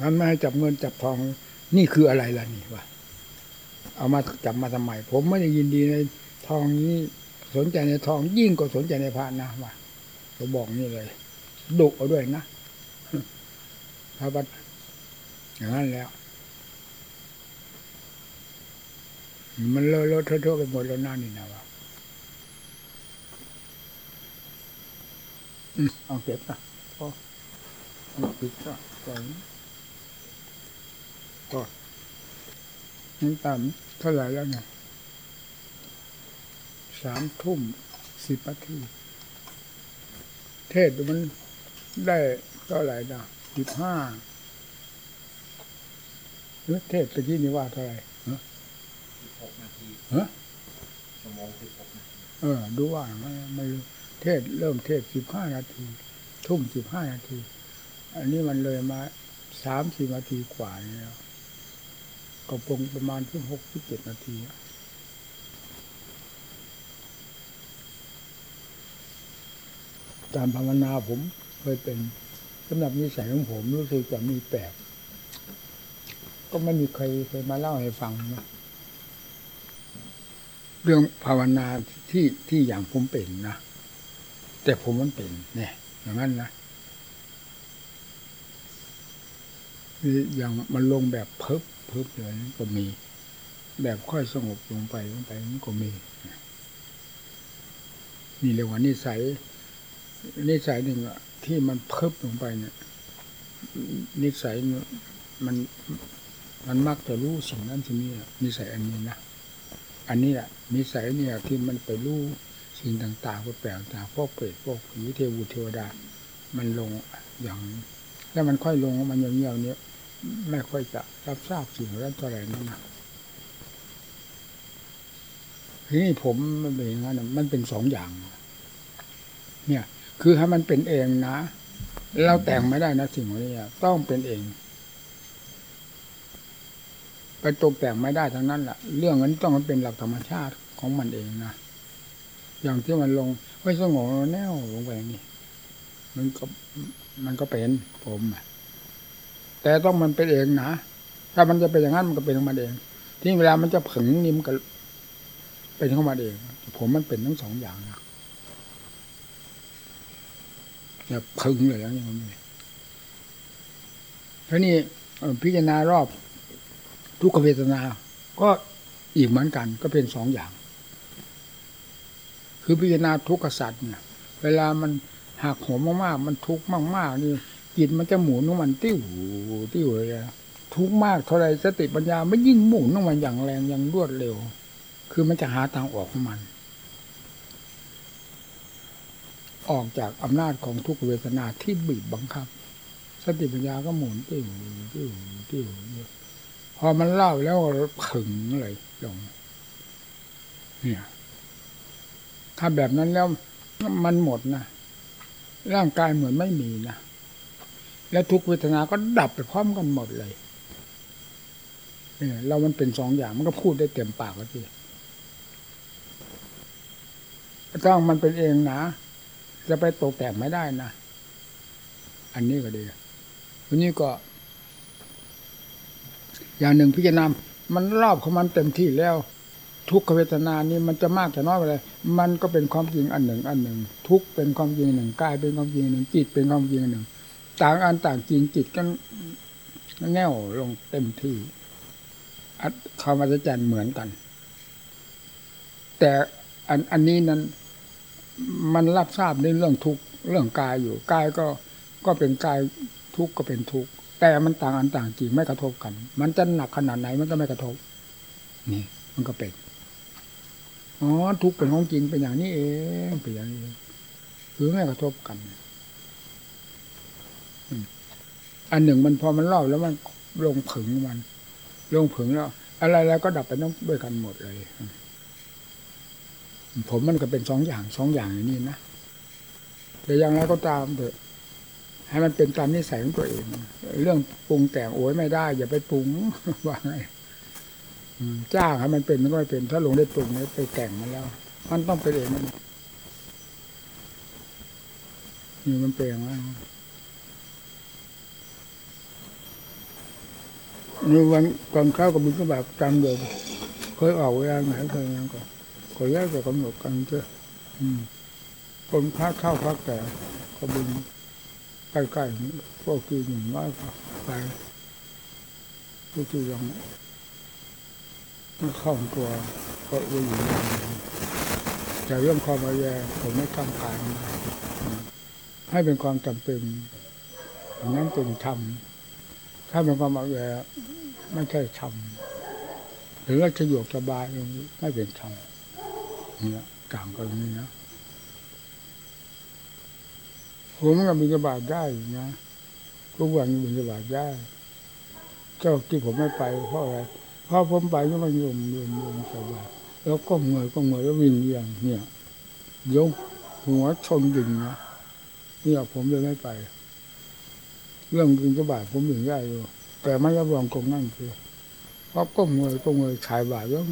ท่านไม่ให้จับเงินจับทอง นี่คืออะไรล่ะนี่วะเอามาจับมาทำไมผมไม่ได้ยินดีในทองนี้สนใจในทอง ยิ่งกว่าสนใจในพระนะว่าผมบอกนี่เลยดุเอาด้วยนะพระบัดอย่างนั้นแล้ว มันเลอะเลอะเทอะเทอะไปหมดแล้วหน้านี่นะวะอืมเอาเก็บนะพอเอาปิดก็ก่อนก็ นี่ตามเท่าไหร่แล้วเนี่ยสามทุ่มสิบนาที เทศมันได้เท่าไหร่นะสิบห้าเอ้ยเทศตะกี้นี่ว่าเท่าไหร่ฮะหกนาทีฮะชั่วโมงสิบหกนาทีเออ ดูว่าไม่ไม่รู้เทศเริ่มเทศสิบห้านาที ทุ่มสิบห้านาที อันนี้มันเลยมาสามสี่นาทีกว่านี่แล้ว ก็ปงประมาณที่หกที่เจ็ดนาทีการภาวนาผมเคยเป็นสำหรับนิสัยของผมรู้สึกจะมีแปลกก็ไม่มีใครเคยมาเล่าให้ฟังนะเรื่องภาวนาที่ที่อย่างผมเป็นนะแต่ผมมันเป็นเนี่ย อย่างนั้นนะออย่างมันลงแบบเพิบ เพิบเลยก็มี แบบค่อยสงบลงไปลงไปมันก็มีนี่เรียกว่านิสัยนิสัยหนึ่งอะที่มันเพิบลงไปเนี่ย นิสัยมันมันมักจะรู้สิ่งนั้นสิ่งนี้นิสัยอันนี้นะอันนี้แหละนิสัยเนี่ยที่มันไปรู้สิ่งต่างๆแปลกต่างๆพวกเปรตพวกผีเทวูเทวดา มันลงอย่าง แล้วมันค่อยลงมันเงียบๆเนี้ย ไม่ค่อยจะรับทราบสิ่งนั้นเท่าไหร่นั่นนะทีนี้ผมมันเป็นอย่างนั้นะมันเป็นสองอย่าง เนี่ย คือให้มันเป็นเองนะ เราแต่งไม่ได้นะสิ่งนี้ต้องเป็นเอง ไปตกแต่งไม่ได้ทั้งนั้นแหละเรื่องนั้นต้องมันเป็นหลักธรรมชาติของมันเองนะอย่างที่มันลงไว้สงบแน่วลงไปนี่ มันก็มันก็เป็นผมอะ แต่ต้องมันเป็นเองนะถ้ามันจะเป็นอย่างนั้นมันก็เป็นของมันเอง ที่เวลามันจะผึ่งนี่มันก็เป็นของมันเอง ผมมันเป็นทั้งสองอย่างนะจะพึงเลยอย่างนี้ทีนี้เอ่พิจารณารอบทุกขเวทนา ก็อีกเหมือนกัน ก็เป็นสองอย่าง คือพิจารณาทุกขสัตว์เนี่ย เวลามันหักโหมมากๆ มันทุกข์มากๆนี่ จิตมันจะหมุนของมันติ้วติ้วเลยทุกมากเท่าไรสติปัญญาไมันยิ่งหมุนของมันอย่างแรงอย่างรวดเร็ว คือมันจะหาทางออกของมัน ออกจากอำนาจของทุกเวทนาที่บีบบังคับ สติปัญญาก็หมุนติ้วติ้วติ้วติ้วพอมันเล่าแล้วผึ่งเลยลงเนี่ยถ้าแบบนั้นแล้วมันหมดนะร่างกายเหมือนไม่มีนะ แล้วทุกเวทนาก็ดับไปพร้อมกันหมดเลยเนี่ยเรามันเป็นสองอย่างมันก็พูดได้เต็มปากแล้วทีต้องมันเป็นเองนะจะไปตกแต่งไม่ได้นะอันนี้ก็ดีอันนี้ก็ อย่างหนึ่งพิจารณามันรอบของมันเต็มที่แล้ว ทุกขเวทนานี่มันจะมากจะน้อยอะไรมันก็เป็นความจริงอันหนึ่ง อันหนึ่ง ทุกเป็นความจริงหนึ่งกายเป็นความจริงหนึ่งจิตเป็นความจริงหนึ่ง ต่างอันต่างจริงจิตก็แง่วลงเต็มที่อัดคำอัศจรรย์เหมือนกัน แต่อันอันนี้นั้นมันรับทราบในเรื่องทุกเรื่องกายอยู่กายก็ก็เป็นกายทุกก็เป็นทุกแต่มันต่างอันต่างจริงไม่กระทบกัน มันจะหนักขนาดไหนมันก็ไม่กระทบ นี่ มันก็เป็นอ๋อทุกเป็นของจริงเป็นอย่างนี้เองเป็นอย่างนี้คือไม่กระทบกันอืม อันหนึ่งมันพอมันเล่าแล้วมันลงผึงมัน ลงผึงแล้ว อะไรแล้วก็ดับไปต้องด้วยกันหมดเลย ผมมันก็เป็นสองอย่างสองอย่างอย่างนี้นะแต่อย่างไรก็ตามเถอะให้มันเป็นตามนิสัยของตัวเอง เรื่องปรุงแต่งโอ้ยไม่ได้ อย่าไปปรุงว่าไงจ้างให้มันเป็นมันก็ไม่เป็น ถ้าลงได้ปรุงไปแต่งมันแล้ว มันต้องเป็นเองมันนี่มันเป็นอย่างนั้น นวันก่อนเข้ากับบินก็แบบจำเดียเคยออกเวลาไหนเคยยังก่อนขอแยกจะกำหนดกันเถอะคนพระเข้าพระแก่ก็บินใกล้ๆพวกคือหนึ่งร้อยไปก็คือยังไม่เข้าตัวก็วิ่งอยู่อย่างนี้แต่เรื่องความระแยงผมไม่ต้องการให้เป็นความจำเป็นนั้นเป็นธรรม ถ้าเป็นความระแยงไม่ใช่ธรรมหรือว่าจะอยู่สบายอย่างนี้ไม่เป็นธรรมเนี่ยต่างกันนี้นะผมก็บินบาตได้นะทุกวันบินบาตได้เจ้าที่ผมไม่ไปเพราะอะไรเพราะผมไปก็มันยมยมยมสบายแล้วก็เงยก็เงยแล้ววิ่งเวียงเนี่ยยกหัวชนดิ่งนะเนี่ยผมเลยไม่ไป เรื่องบินก็บาตผมบินได้อยู่แต่ไม่รับรองตรงนั่นคือเพราะก็เงยก็เงยขายบาตแล้ว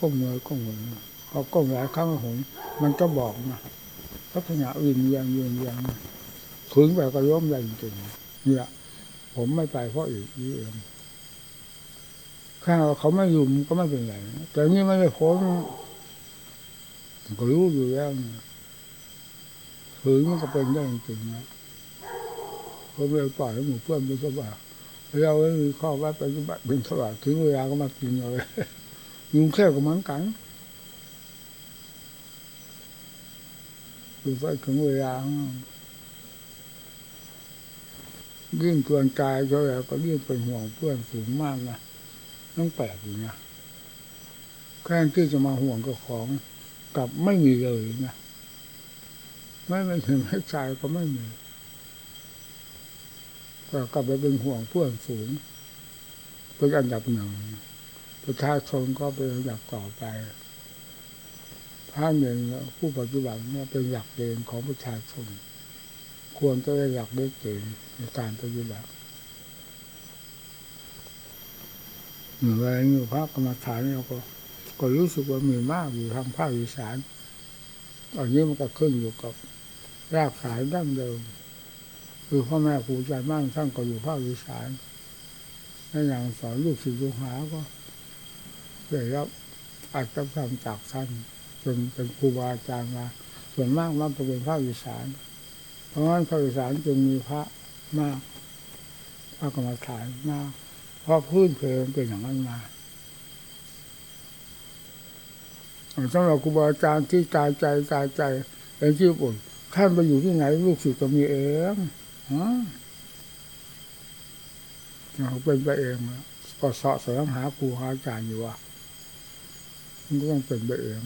ก็เงยก็เงยพอก้มหลายครั้งผมมันก็บอกนะลักษณะวิ่งเวียงยงเวียงถึงไปก็ล้มได้จริงๆเนี่ยผมไม่ไปเพราะอีกนี่เองข้าเขาไม่ยุ่มก็ไม่เป็นไรแต่นี่ไม่ได้พ้นก็รู้อยู่แล้วถึงมันก็เป็นได้จริงๆนะ ผมเลยปล่อยให้หมู่เพื่อนเป็นสบายเราไม่มีข้อวัดปฏิบัติเป็นสบายถึงเวลาก็มากินเลยยุงแค่ก็เหมือนกันดูไปถึงเวลายิ่งเกินกายเท่าไหร่ก็ยิ่งเป็นห่วงเพื่อนสูงมากนะต้องแปลกอยู่นะแค่ที่จะมาห่วงกับของกลับไม่มีเลยนะไม่ไม่ถึงให้ใจก็ไม่มี ก็กลับไปเป็นห่วงเพื่อนสูงเป็นอันดับหนึ่งประชาชนก็เป็นอันดับต่อไปพระเนรผู้ปฏิบัติเนี่ยเป็นหลักเกณฑ์ของประชาชนควรจะได้หลักได้เกณฑ์ในการปฏิบัติเหมือนเวลาอยู่พระกรรมฐานเราก็ ก็รู้สึกว่ามีมากอยู่ทางภาคอีสานอันนี้มันก็ขึ้นอยู่กับรากสายดั้งเดิม คือพ่อแม่ครูอาจารย์มั่นท่านก็อยู่ภาคอีสานในอย่างสอนลูกศิษย์ลูกหาก็ได้รับอาจจะทำจากท่านจนเป็นครูบาอาจารย์มา ส่วนมากมันจะเป็นภาคอีสาน เพราะฉะนั้นภาคอีสานจึงมีพระมากพระกรรมฐานมากเพราะพื้นเพลเป็นอย่างนั้นมาสำหรับครูบาอาจารย์ที่ตายใจตายใจเป็นที่ปุ่นท่านไปอยู่ที่ไหนลูกศิษย์ก็มีเอง เราเป็นไปเองก็เสาะแสวงหาครูหาอาจารย์อยู่ว่ามันก็ต้องเป็นไปเอง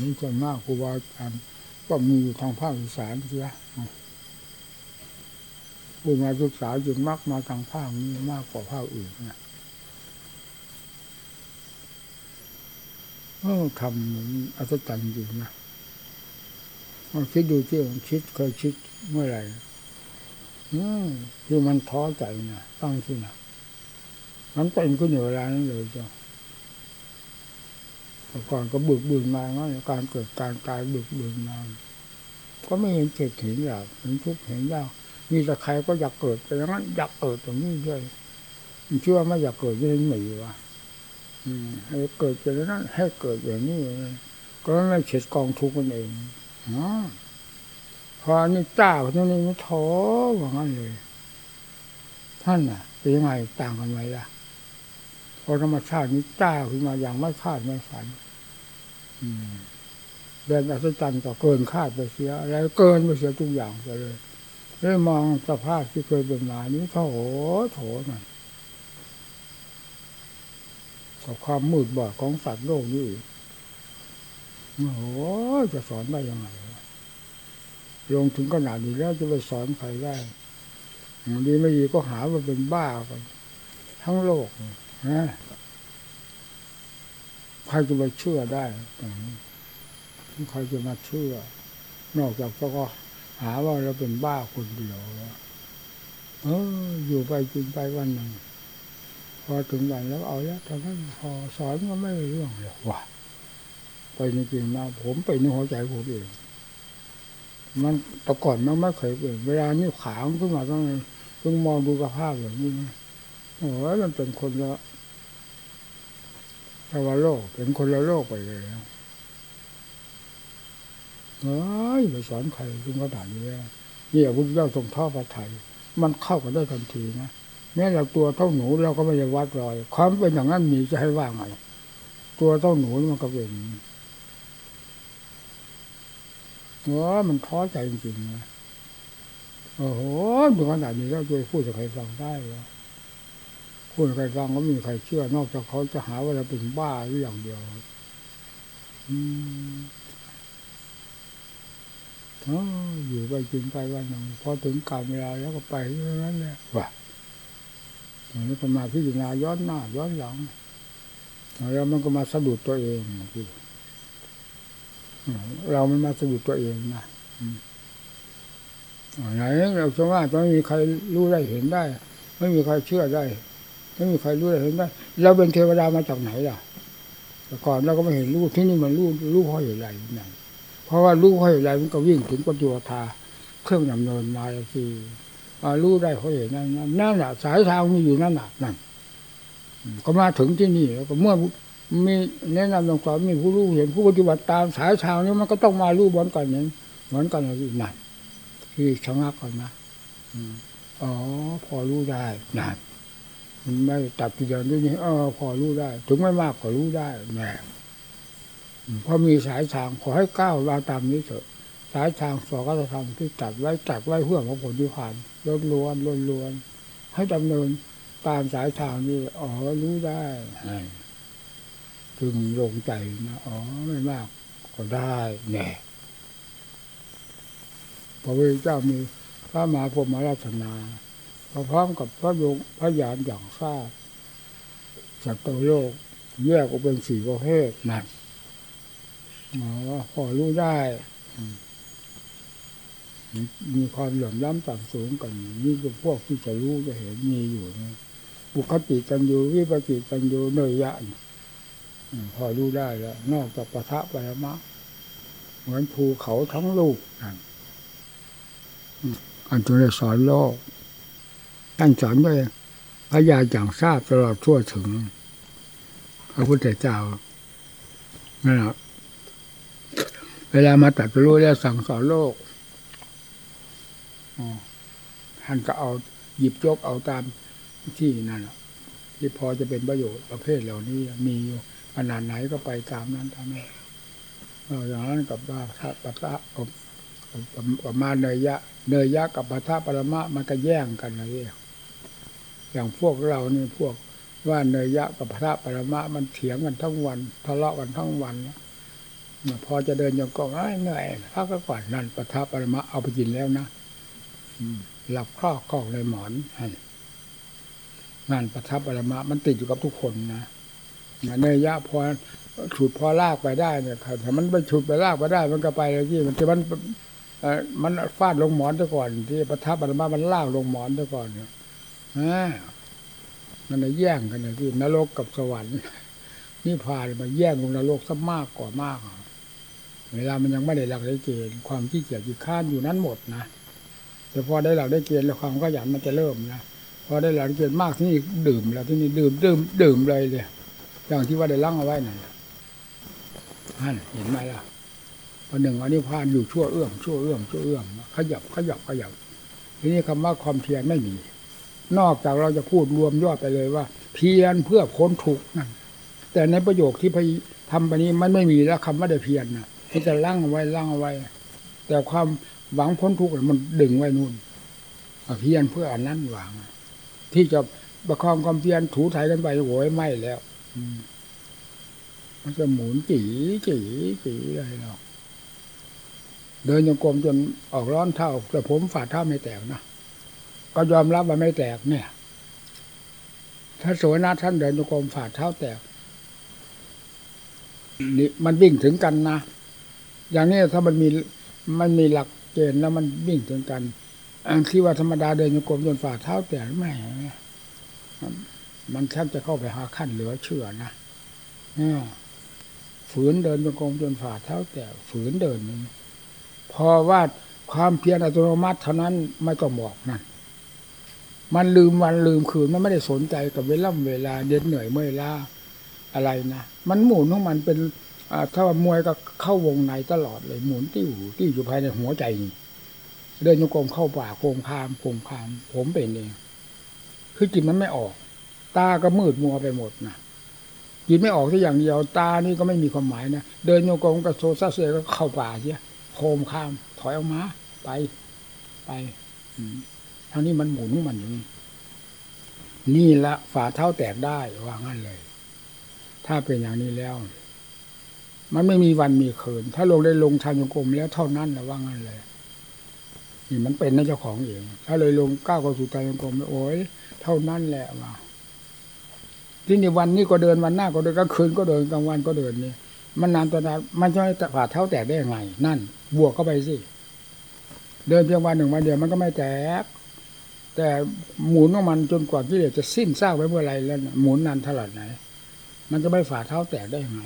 นี่ส่วนมากครูบาอาจารย์ก็มีอยู่ทางภาคอีสานเสียผู้มาศึกษาจึงมักมาทางภาคนี้มากกว่าภาคอื่นนะเออทำอัศจรรย์จริงนะ คิดดูที่คิดเคยคิดเมื่อไหร่อืมที่มันท้อใจนะตั้งที่นะมันเป็นขึ้นอยู่เวลานั้นเลยจ้ะแต่ก่อนก็บึกบึนมาเนาะการเกิดการตายบึกบึนมาก็ไม่เห็นเจ็บเห็นอยากเห็นทุกข์เห็นยากมีแต่ใครก็อยากเกิดแต่ย่างนั้นอยากเกิดตรงนี้ด้วยมันเชื่อไม่อยากเกิดยังไม่วะอืมให้เกิดอย่างนั้นให้เกิดอย่างนี้ก็ไม่เฉดกองทุกข์มันเอง พอนี่เจ้าตรงนี้มันท้อว่างั้นเลย ท่านน่ะเป็นยังไงต่างกันไหมล่ะพอธรรมชาตินี้เจ้าขึ้นมาอย่างไม่คาดไม่ฝันเดินอัศจรรย์ก็เกินคาดไปเสียอะไรเกินไปเสียทุกอย่างไปเลยได้มองสภาพที่เคยเป็นมานี้โถโถนั่นกับความมืดบอดของสัตว์โลกนี่ โอ้โหจะสอนได้ยังไงลงถึงขนาดนี้แล้วจะไปสอนใครได้ดีไม่ดีก็หาว่าเป็นบ้ากันทั้งโลกนะใครจะไปเชื่อได้ใครจะมาเชื่อ นอกจากก็หาว่าเราเป็นบ้าคนเดียวเออ อยู่ไปกินไปวันหนึ่งพอถึงวันแล้วเอาแล้วตอนนั้นพอสอนก็ไม่รู้เรื่องเลยว่ะ ไปจริงๆนะผมไปในหัวใจผมเอง มันแต่ก่อนมันไม่เคยเป็นเวลานี่ขาขึ้นมาต้องต้องมองดูสภาพอย่างนี้นะโอ้ยมันเป็นคนละภาวะโลกเป็นคนละโลกไปเลยนะเฮ้ยไปสอนใครถึงขนาดนี้นี่พระพุทธเจ้าทรงท่อพระไทยมันเข้ากันได้ทันทีนะแม้เราตัวเท่าหนูเราก็ไม่ได้วัดรอย ความเป็นอย่างนั้นมีจะให้ว่าไงตัวเท่าหนูนี่มันก็เป็น เออมันท้อใจจริงๆนะโอ้โหถึงขนาดนี้แล้วจะพูดจะใครฟังได้เหรอพูดให้ใครฟังก็ไม่มีใครเชื่อ นอกจากเขาจะหาว่าเราเป็นบ้าหรืออย่างเดียวอืมอ๋ออยู่ไปกินไปวันหนึ่งพอถึงการเวลาแล้วก็ไปเท่านั้นแหละว่ะอันนี้ก็มาพิจารณาย้อนหน้าย้อนหลังแล้วมันก็มาสะดุดตัวเองพี่ เรามันมาสะดุดตัวเองนะไหนเราจะว่าจะไม่มีใครรู้ได้เห็นได้ ไม่มีใครเชื่อได้ ไม่มีใครรู้ได้เห็นได้เราเป็นเทวดามาจากไหนล่ะแต่ก่อนเราก็ไม่เห็นรู้ที่นี่มันรู้รู้เพราะเหตุไรนั่นเพราะว่ารู้เพราะเหตุไรมันก็วิ่งถึงปัจจุบันาเครื่องดำเนินมาทีอ่รู้ได้เพราะเหตุนั้นนั่นแหละสายทางมีอยู่นั่นแหละนั่นก็มาถึงที่นี่แล้วก็เมื่อ มีแนะนำตรงสอนมีผู้รู้เห็นผู้ปฏิบัติตามสายทางนี้มันก็ต้องมารู้เหมือนกันนั้นเหมือนกันเลยนั่นที่ชะงักก่อนนะอ๋อ พอรู้ได้นั่นมันไม่ตัดทีเดียวด้วยนี่เออพอรู้ได้ ถึงไม่มากก็รู้ได้แหมอืมพอมีสายทางขอให้ก้าวมาตามนี้เถอะ สายทางสอกธรรมที่ตัดไว้ตัดไว้เพื่อของผลที่ผ่านล้วนล้วนล้นล้วนให้ดำเนินตามสายทางนี้อ๋อรู้ได้ จึงลงใจนะอ๋อไม่มากก็ได้แน่พระพุทธเจ้ามีพระมหาพรหมราชนาพร้อมกับพระยงพระญาณอย่างทราบสัตว์โลกแยกออกเป็นสี่ประเภทนั่นอ๋อพอรู้ได้มีความเหลื่อมล้ำต่ำสูงกันนี่คือพวกที่จะรู้จะเห็นมีอยู่นะบุคติกันอยู่วิปติกันอยู่เนยยะนี่ พอรู้ได้แล้ว นอกจากปะทะปรมะเหมือนภูเขาทั้งลูกนั่นอันจะได้สอนโลกท่านสอนด้วยพระยาอย่างทราบตลอดทั่วถึง พระพุทธเจ้านั่นแหละเวลามาตัดรู้แล้วสั่งสอนโลกท่านก็เอาหยิบยกเอาตามที่นั่นที่พอจะเป็นประโยชน์ประเภทเหล่านี้มีอยู่ ขนาดไหนก็ไปตามนั้นตามนั้นเอออย่างนั้นกับว่าพระปัตตะกับประมาณเนยยะ เนยยะกับปัทะปรมะมันก็แย่งกันนะพี่อย่างพวกเรานี่พวกว่าเนยยะกับปัทะปรมะมันเถียงกันทั้งวันทะเลาะกันทั้งวันนะพอจะเดินโยงกองอ้ายเหนื่อยพักก็ก่อนนั่นปัทะปรมะเอาไปกินแล้วนะหลับครอกคอกในหมอนงานประทับอรมะมันติดอยู่กับทุกคนนะ เนยยะพอฉุดพอลากไปได้เนี่ยถ้ามันไปฉุดไปลากไปได้ มันก็ไปเลยที่มันจะมันเออมันฟาดลงหมอนซะก่อน ที่ประทับอรมะมันลากลงหมอนซะก่อนเนี่ยอ่ามันจะแย่งกันนะที่นรกกับสวรรค์นี่พานมาแย่งลงนรกซะมากกว่ามากอะเวลามันยังไม่ได้หลักได้เกณฑ์ความขี้เกียจขี้ข้านอยู่นั้นหมดนะแต่พอได้หลักได้เกณฑ์แล้วความขยันมันจะเริ่มนะพอได้หลักได้เกณฑ์มากที่นี่ดื่มแล้วที่นี่ดื่มดื่มดื่มเลยเลย อย่างที่ว่าได้ลั่งเอาไว้นั่นนั่นเห็นไหมล่ะวันหนึ่งอันนี้พานอยู่ชั่วเอื้อมชั่วเอื้อมชั่วเอื้อมขยับขยับขยับทีนี้คำว่าความเพียรไม่มี นอกจากเราจะพูดรวมยอดไปเลยว่า เพียรเพื่อพ้นทุกข์นั่นแต่ในประโยคที่พยทำไปนี้มันไม่มีแล้วคำว่าได้เพียรนะมันจะลั่งเอาไว้ลั่งเอาไว้ แต่ความหวังพ้นทุกข์มันดึงไว้นู่นเพียรเพื่ออันนั้นหวัง ที่จะประคองความเพียรถูถ่ายกันไปโหยไม่แล้ว มันจะหมุนจีจีจีอะไรหรอกเดินยังกรมจนออกร้อนเท่า แต่ผมฝ่าเท่าไม่แตกนะก็ยอมรับว่าไม่แตกเนี่ยถ้าโสนะท่านเดินยังกรมฝ่าเท้าแตกนี่มันวิ่งถึงกันนะอย่างนี้ถ้ามันมีมันมีหลักเกณฑ์แล้วมันวิ่งถึงกันอันที่ว่าธรรมดาเดินโยกรมจนฝ่าเท้าแต่แหม่ มันแทบจะเข้าไปหาขั้นเหลือเชื่อนะเนี่ยฝืนเดินโยกรมจนฝ่าเท้าแต่ฝืนเดิน พอว่าความเพียรอัตโนมัติเท่านั้นไม่ต้องบอกนั่นมันลืมวันลืมคืนมันไม่ได้สนใจกับเวลาเวลาเด็ดเหนื่อยเมื่อยล้าอะไรนะมันหมุนของมันเป็นถ้าว่ามวยก็เข้าวงในตลอดเลยหมุนติ้วติ้วอยู่ภายในหัวใจนี่เดินโยกมเข้าป่าโคมคามโคมคาม ผมเป็นเองคือจิตมันไม่ออก ตาก็มืดมัวไปหมดนะจิตไม่ออกที่อย่างเดียวตานี่ก็ไม่มีความหมายนะเดินโยกรมก็โซซัสเซก็เข้าป่าเสียโคมคาม ถอยออกมา ไปไปอืมทางนี้มันหมุนของมันอย่างนี้นี่ละฝ่าเท้าแตกได้ว่างั้นเลย ถ้าเป็นอย่างนี้แล้ว มันไม่มีวันมีคืน ถ้าลงได้ลงทางโยกรมแล้วเท่านั้นละว่างั้นเลยนี่มันเป็นนะเจ้าของเองถ้าเลยลงก้าวเข้าสู่ใจกรมโอ้ยเท่านั้นแหละว่า ที่นี่วันนี้ก็เดินวันหน้าก็เดินกลางคืนก็เดินกลางวันก็เดินนี่มันนานตัวนานมันจะให้ฝ่าเท้าแตกได้ยังไง นั่น บวกเข้าไปสิเดินเพียงวันหนึ่งวันเดียวมันก็ไม่แตก แต่หมุนของมันจนกว่าที่เดจะสิ้นซากไปเมื่อไรแล้วหมุนนานเท่าไหร่ไหนมันจะไม่ฝ่าเท้าแตกได้ยังไง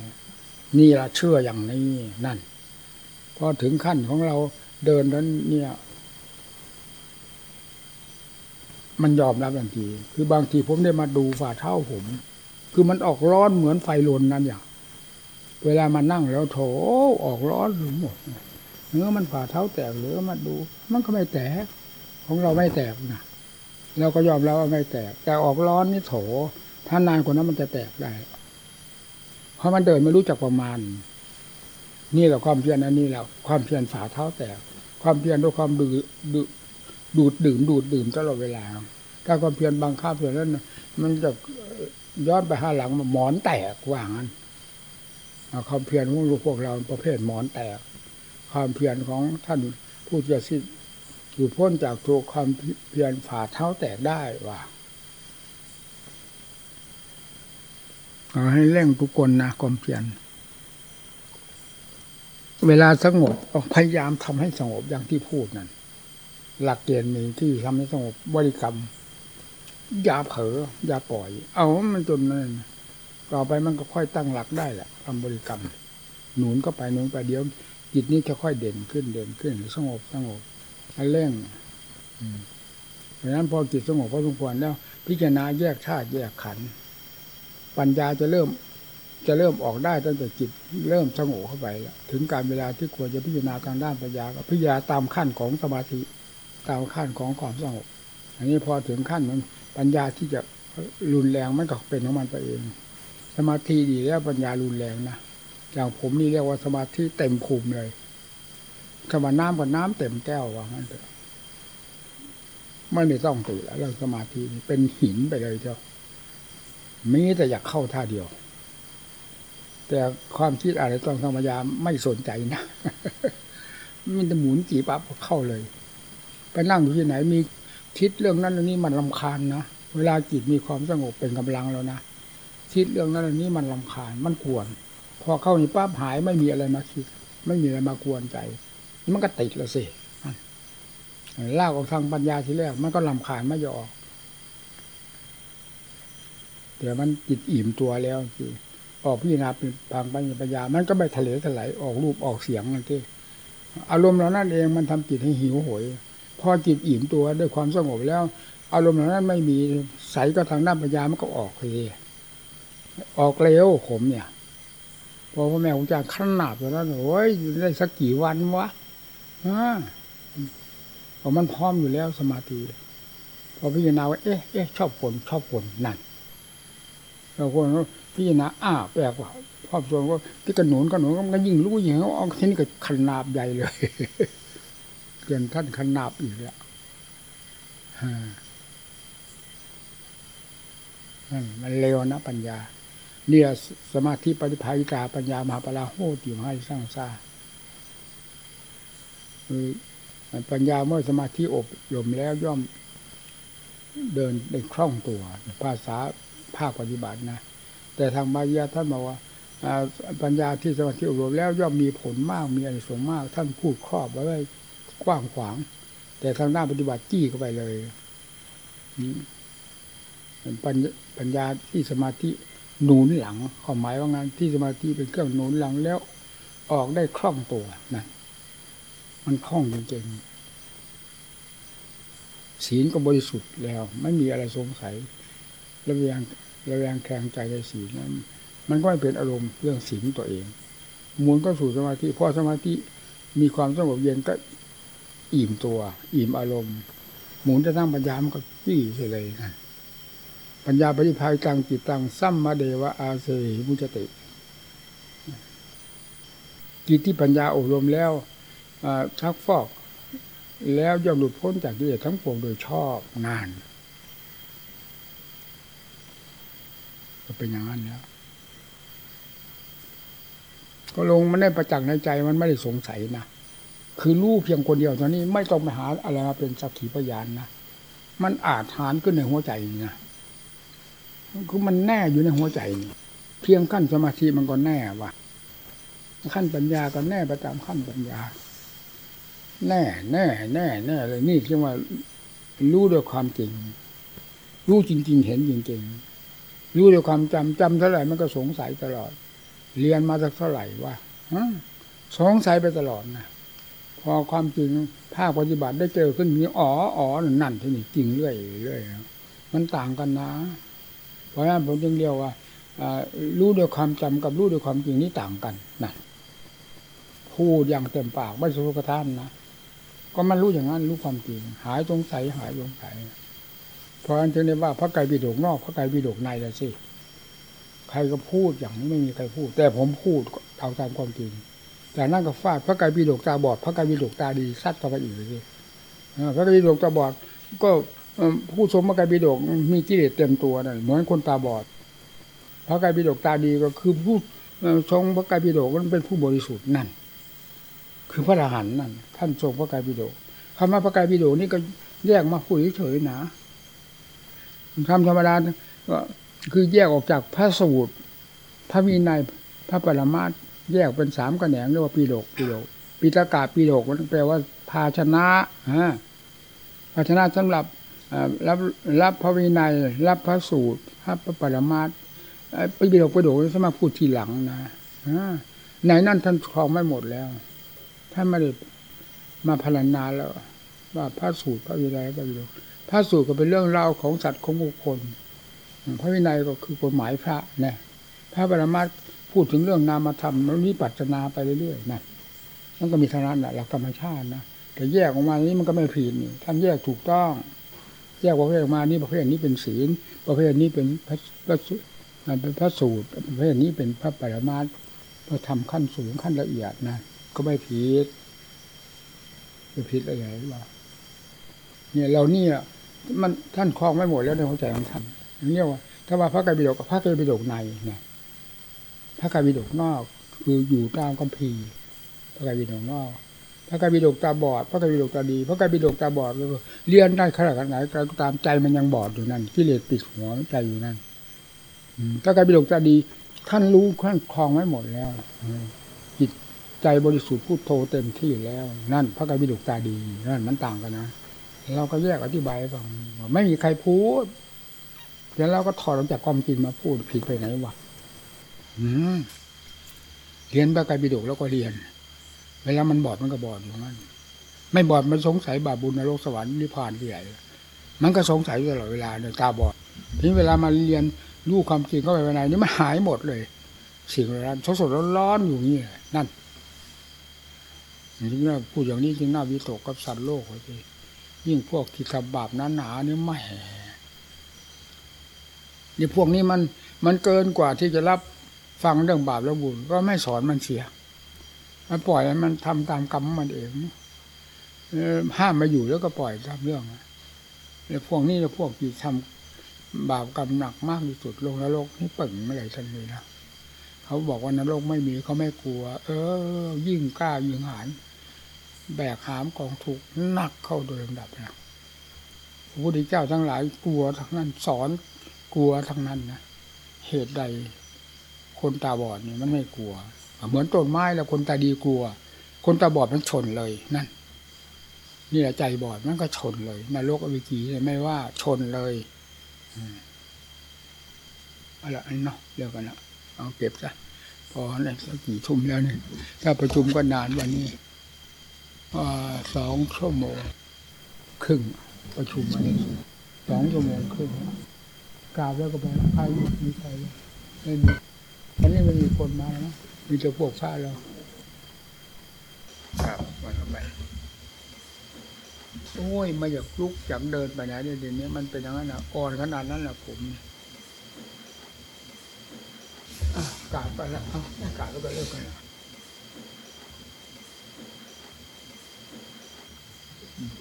นี่ละเชื่ออย่างนี้นั่น พอถึงขั้นของเราเดินนั้นเนี่ย มันยอมรับทันที คือบางทีผมได้มาดูฝ่าเท้าผม คือมันออกร้อนเหมือนไฟลนนั่นอย่าง เวลามานั่งแล้วโถออกร้อนหมดเนื้อมันฝ่าเท้าแตกหรือมาดู มันก็ไม่แตก ของเราไม่แตกนะเราก็ยอมรับว่าไม่แตก แต่ออกร้อนนี่โถ ถ้านานกว่านั้นมันจะแตกได้ เพราะมันเดินไม่รู้จักประมาณ นี่แหละความเพียรอันนี้แหละความเพียรฝ่าเท้าแตก ความเพียรด้วยความดื้อดูดดื่มดูดดื่มตลอดเวลา ถ้าความเพียรบางข้าเพียรนั้นมันจะ ย้อนไปห้าหลังหมอนแตกว่างั้นความเพียรของลูกพวกเราประเภทหมอนแตก ความเพียรของท่านผู้จะสิ้นอยู่พ้นจากทุกความเพียรฝ่าเท้าแตกได้ว่าเอาให้เร่งทุกคนนะความเพียรเวลาสงบพยายามทำให้สงบอย่างที่พูดนั่นหลักเกณฑ์มีที่ทำให้สงบบริกรรม อย่าเผลออย่าปล่อย เอามันจนนั่นต่อไปมันก็ค่อยตั้งหลักได้แหละทำบริกรรม หนุนก็ไปหนุนไปเดี๋ยวจิตนี้จะค่อยเด่นขึ้นเด่นขึ้นสงบสงบอันเร่งอืมเพราะนั้นพอจิตสงบพอสมควรแล้ว พิจารณาแยกธาตุแยกขันธ์ปัญญาจะเริ่มจะเริ่มออกได้ตั้งแต่จิตเริ่มสงบเข้าไปถึงการเวลาที่ควรจะพิจารณาทางด้านปัญญาก็พิจารณาตามขั้นของสมาธิ ตามขั้นของความสงบ อันนี้พอถึงขั้นมันปัญญาที่จะรุนแรงมันก็เป็นของมันไปเอง สมาธิดีแล้วปัญญารุนแรงนะอย่างผมนี่เรียกว่าสมาธิเต็มภูมิเลยถ้าว่าน้ำกับน้ำเต็มแก้วว่างั้นเถอะไม่ได้ต้องตื่นแล้วเรื่องสมาธินี่เป็นหินไปเลยเจ้ามีแต่อยากเข้าท่าเดียว แต่ความคิดอะไรต้องธรรมยาไม่สนใจนะมันจะหมุนจีปั๊บเข้าเลย ไปนั่งอยู่ที่ไหนมี คิดเรื่องนั้นเรื่องนี้มันลำคาญนะเวลาจิตมีความสงบเป็นกำลังแล้วนะคิดเรื่องนั้นเรื่องนี้มันลำคาญมันกวน พอเข้านี่ปั๊บหายไม่มีอะไรมาคิด ไม่มีอะไรมากวนใจมันก็ติดแล้วสิลากออกทางปัญญาทีแรกมันก็ลำคาญไม่ยอมแต่มันจิตอิ่มตัวแล้วคือออกพิจารณาเป็นทางปัญญา มันก็ไม่ทะเลถลายออกรูปออกเสียงนั่นที่อารมณ์เหล่านั้นเองมันทำจิตให้หิวโหย พอจิตอิ่มตัวด้วยความสงบแล้ว อารมณ์เหล่านั้นไม่มีใสก็ทางด้านปัญญามันก็ออกเลยออกเร็วขมเนี่ยพอพ่อแม่ผมจะขนาดแล้วโอ้ยได้สักกี่วันวะฮะพอมันพร้อมอยู่แล้วสมาธิพอพิจารณาว่าเอ๊ะเอ๊ะชอบฝนชอบฝนนั่นเราคนพิจารณาอ้าแปลกว่าพอบส่วนว่าที่กระหนุนกระหนุนก็ยิ่งรู้ยิ่งเอาทีนี้ก็ขนาบใหญ่เลย เกินท่านขนาบอีกแล้วมันเร็วนะปัญญา เนี่ยสมาธิปฏิภายิกาปัญญามหาปราโหติอยู่ให้สร้างซาคือปัญญาเมื่อสมาธิอบรมแล้วย่อมเดินได้คล่องตัว ภาษาภาคปฏิบัตินะ แต่ทางบาลีท่านบอกว่าปัญญาที่สมาธิอบรมแล้วย่อมมีผลมากมีอนิสงส์มาก ท่านพูดครอบไว้ กว้างขวาง แต่ทางด้านปฏิบัติจี้เข้าไปเลยอืมปัญปัญญาที่สมาธิหนุนหลังความหมายว่างานที่สมาธิเป็นเครื่องหนุนหลังแล้วออกได้คล่องตัวนะมันคล่องจริงๆศีลก็บริสุทธิ์แล้ว ไม่มีอะไรสงสัยระแวงระแวงแคลงใจในศีลนั้นมันก็ไม่เป็นอารมณ์เรื่องศีลตัวเองหมุนก็สู่สมาธิพราะสมาธิมีความสงบเย็นก็ อิ่มตัว อิ่มอารมณ์ หมุนจะตั้งปัญญามันก็จี้เฉยเลยนะปัญญาปฏิภาณตังจิตตังสัมมาเดวะอาเสหิมุจติจิตที่ปัญญาอบรมแล้วชักฟอก แล้วย่อมหลุดพ้นจากกิเลสทั้งปวงโดยชอบงานก็เป็นอย่างนั้นแล้วก็ลงมันได้ประจักษ์ในใจมันไม่ได้สงสัยนะ คือรู้เพียงคนเดียวตอนนี้ไม่ต้องไปหาอะไรมาเป็นสักขีพยานนะมันอาจฐานขึ้นในหัวใจนะคือมันแน่อยู่ในหัวใจนี่เพียงขั้นสมาธิมันก็แน่ว่ะขั้นปัญญาก็แน่ประจำขั้นปัญญา แน่แน่แน่แน่เลยนี่เรียกว่ารู้ด้วยความจริง รู้จริง ๆ เห็นจริงๆรู้ด้วยความจำจำเท่าไหร่มันก็สงสัยตลอด เรียนมาสักเท่าไหร่ว่าสงสัยไปตลอดนะ พอความจริงภาคปฏิบัติได้เจอขึ้นมีอ๋ออ๋อนั่นที่นี่จริงเรื่อยเรื่อยมันต่างกันนะ เพราะฉะนั้นผมจึงเรียกว่ารู้ด้วยความจำกับรู้ด้วยความจริงนี่ต่างกันนะพูดอย่างเต็มปากไม่สุขท่านนะก็มันรู้อย่างนั้นรู้ความจริง หายสงสัยหายสงสัยเพราะฉะนั้นจึงได้ว่าพระไตรปิฎกนอก พระไตรปิฎกในแล้วสิใครก็พูดอย่างนี้ไม่มีใครพูด แต่ผมพูดเอาตามความจริง แต่นั่นก็ฟาดพระไตรปิฎกตาบอด พระไตรปิฎกตาดีซัดเข้าไปอีกเลยพระไตรปิฎกตาบอด ก็ผู้ชมพระไตรปิฎกมีกิเลสเต็มตัวนั่นเหมือนคนตาบอด พระไตรปิฎกตาดีก็คือผู้เอ่อทรงพระไตรปิฎกนั้นเป็นผู้บริสุทธิ์นั่น คือพระอรหันต์นั่นท่านทรงพระไตรปิฎกคำว่าพระไตรปิฎกนี่ก็แยกมาพูดเฉยๆนะคำธรรมดาก็คือแยกออกจากพระสูตรพระวินัยพระปรมาส แยกเป็นสามกระแหนงเรียกว่าปีโดกปีโดกปีตากาปีโดกมันแปลว่าภาชนะฮะภาชนะสำหรับรับรับพระวินัย รับพระสูตรรับพระปรมาสเอ่อปีโดกปีโดกสมาพูดทีหลังนะอ่าในนั่นท่านครองไม่หมดแล้วท่านไม่ได้มาพรรณนาแล้ว ว่าพระสูตรพระวินัยพระวิโดกพระสูตรก็เป็นเรื่องราวของสัตว์ของบุคคลพระวินัยก็คือกฎหมายพระนะพระปรมาส พูดถึงเรื่องนามธรรมแล้ววิปัสสนาไปเรื่อยๆนะมันก็มีเท่านั้นแหละหลักธรรมชาตินะแต่แยกออกมานี้มันก็ไม่ผิดท่านแยกถูกต้อง แยกประเภทออกมานี่ประเภทนี้เป็นศีล ประเภทนี้เป็นพระพระเป็นพระสูตรประเภทนี้เป็นพระปรมาสพระธรรมขั้นสูงขั้นละเอียดนะก็ไม่ผิดไม่ผิดอะไรหรือเปล่าเนี่ยเราเนี่ยมันท่านคลองไม่หมดแล้วในหัวใจของท่านเรียกว่า ถ้าว่าพระไตรปิฎกกับพระไตรปิฎกในนะ พระไตรปิฎกนอก คืออยู่ตามคัมภีพระไตรปิฎกนอกพระไตรปิฎกตาบอด พระไตรปิฎกตาดี พระไตรปิฎกตาบอดเรียนได้ขนาดไหนก็ตามใจมันยังบอดอยู่นั่นกิเลสปิดหัวใจอยู่นั่นพระไตรปิฎกตาดีท่านรู้ท่านคลองไว้หมดแล้วจิตใจบริสุทธิ์พูดโทเต็มที่แล้ว นั่น พระไตรปิฎกตาดีนั่นมันต่างกันนะเราก็แยกอธิบายฟังว่าไม่มีใครพูดแล้วเราก็ถอดออกจากความจริงมาพูดผิดไปไหนวะ เรียนพระไตรปิฎกแล้วก็เรียน เวลามันบอดมันก็บอดอยู่นั่นไม่บอดมันสงสัยบาปบุญนรกสวรรค์นิพพานที่ไหนมันก็สงสัยตลอดเวลาเนี่ยตาบอดทีนี้เวลามาเรียนรู้ความจริงเข้าไปภายในนี่มันหายหมดเลย สิ่งเหล่านั้นสดๆร้อนๆอยู่นี่นั่นจริงๆพูดอย่างนี้จริงน่าวิตกกับสัตว์โลกเลยยิ่งพวกที่ทำบาปนั้นหนาๆนี่ยไม่นี่พวกนี้มันมันเกินกว่าที่จะรับ ฟังเรื่องบาปและบุญก็ไม่สอนมันเสียมันปล่อยมันทำตามกรรมมันเองห้ามมาอยู่แล้วก็ปล่อยทำเรื่องแล้วพวกนี้แล้วพวกที่ทำบาปกรรมหนักมากที่สุดลงนรกนี่เปิ่งไม่ไหลทันเลยนะเขาบอกว่านรกไม่มีเขาไม่กลัว เออ ยิ่งกล้ายิ่งหานแบกหามกองถูกหนักเข้าโดยลำดับนะพระพุทธเจ้าทั้งหลายกลัวทั้งนั้นสอนกลัวทั้งนั้นนะเหตุใด คนตาบอดนี่มันไม่กลัว เหมือนต้นไม้แล้วคนตาดีกลัว คนตาบอดมันชนเลยนั่นนี่แหละใจบอดมันก็ชนเลยนรกอวิกีเนี่ยไม่ว่าชนเลยอืมเอาละอันนี้เนาะเรียกกันละเอาเก็บซะพอเนี่ยสักกี่ทุ่มแล้วเนี่ยถ้าประชุมก็นานวันนี้สองชั่วโมงครึ่งประชุมวันนี้สองชั่วโมงครึ่งกราบแล้วก็ไปใครมีใครไม่มี วันนี้มันมีคนมาแล้วนะมีแต่พวกพระเราครับวันต่อไปโอ้ยไม่อยากลุกอยากเดินไปไหนเดี๋ยวนี้มันเป็นอย่างนั้นนะอ่อนขนาดนั้นแหละผมเนี่ยอะกราบไปแล้วเอาไม่กราบก็ไปเลิกกันแล้วอืม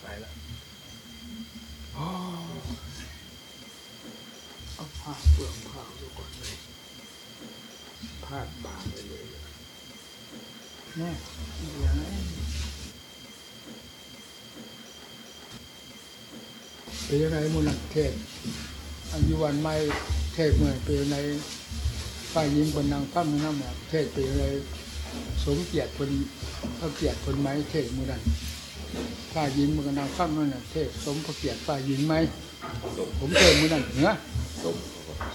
ไปแล้วอ๋อเอาผ้าเปลืองผ้าดูก่อนเลย ผ้าบางไปเลยเนี่ยอย่างนี้เป็นยังไงมูลเทศอายุวันไม่เทศเมื่อเป็นยังไงฝ่ายยิงคนนางตั้มนั่นแหละเทศเป็นยังไงสมเกียรติคนพระเกียรติคนไหมเทศมือนั้นฝ่ายยิงมันก็นางตั้มนั่นแหละเทศสมพระเกียรติฝ่ายยิงไหมผมเทศมือนั้นเหรอสม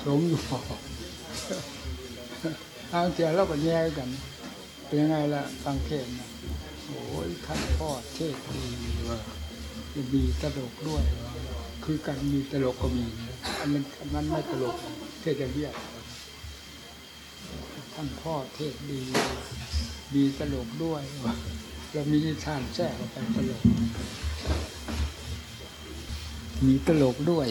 สมอยู่ ทาเสียเราก็แย่กัน เป็นยังไงล่ะฟังเทศนะโอ้ยท่านพ่อเทศดีว่ามีตลกด้วย คือการมีตลกก็มีอันนั้นอันนั้นไม่ตลกเทศจะเรียกท่านพ่อเทศดี มีตลกด้วยว่าแล้วมีนิทานแทรกเข้าไปตลกมีตลกด้วย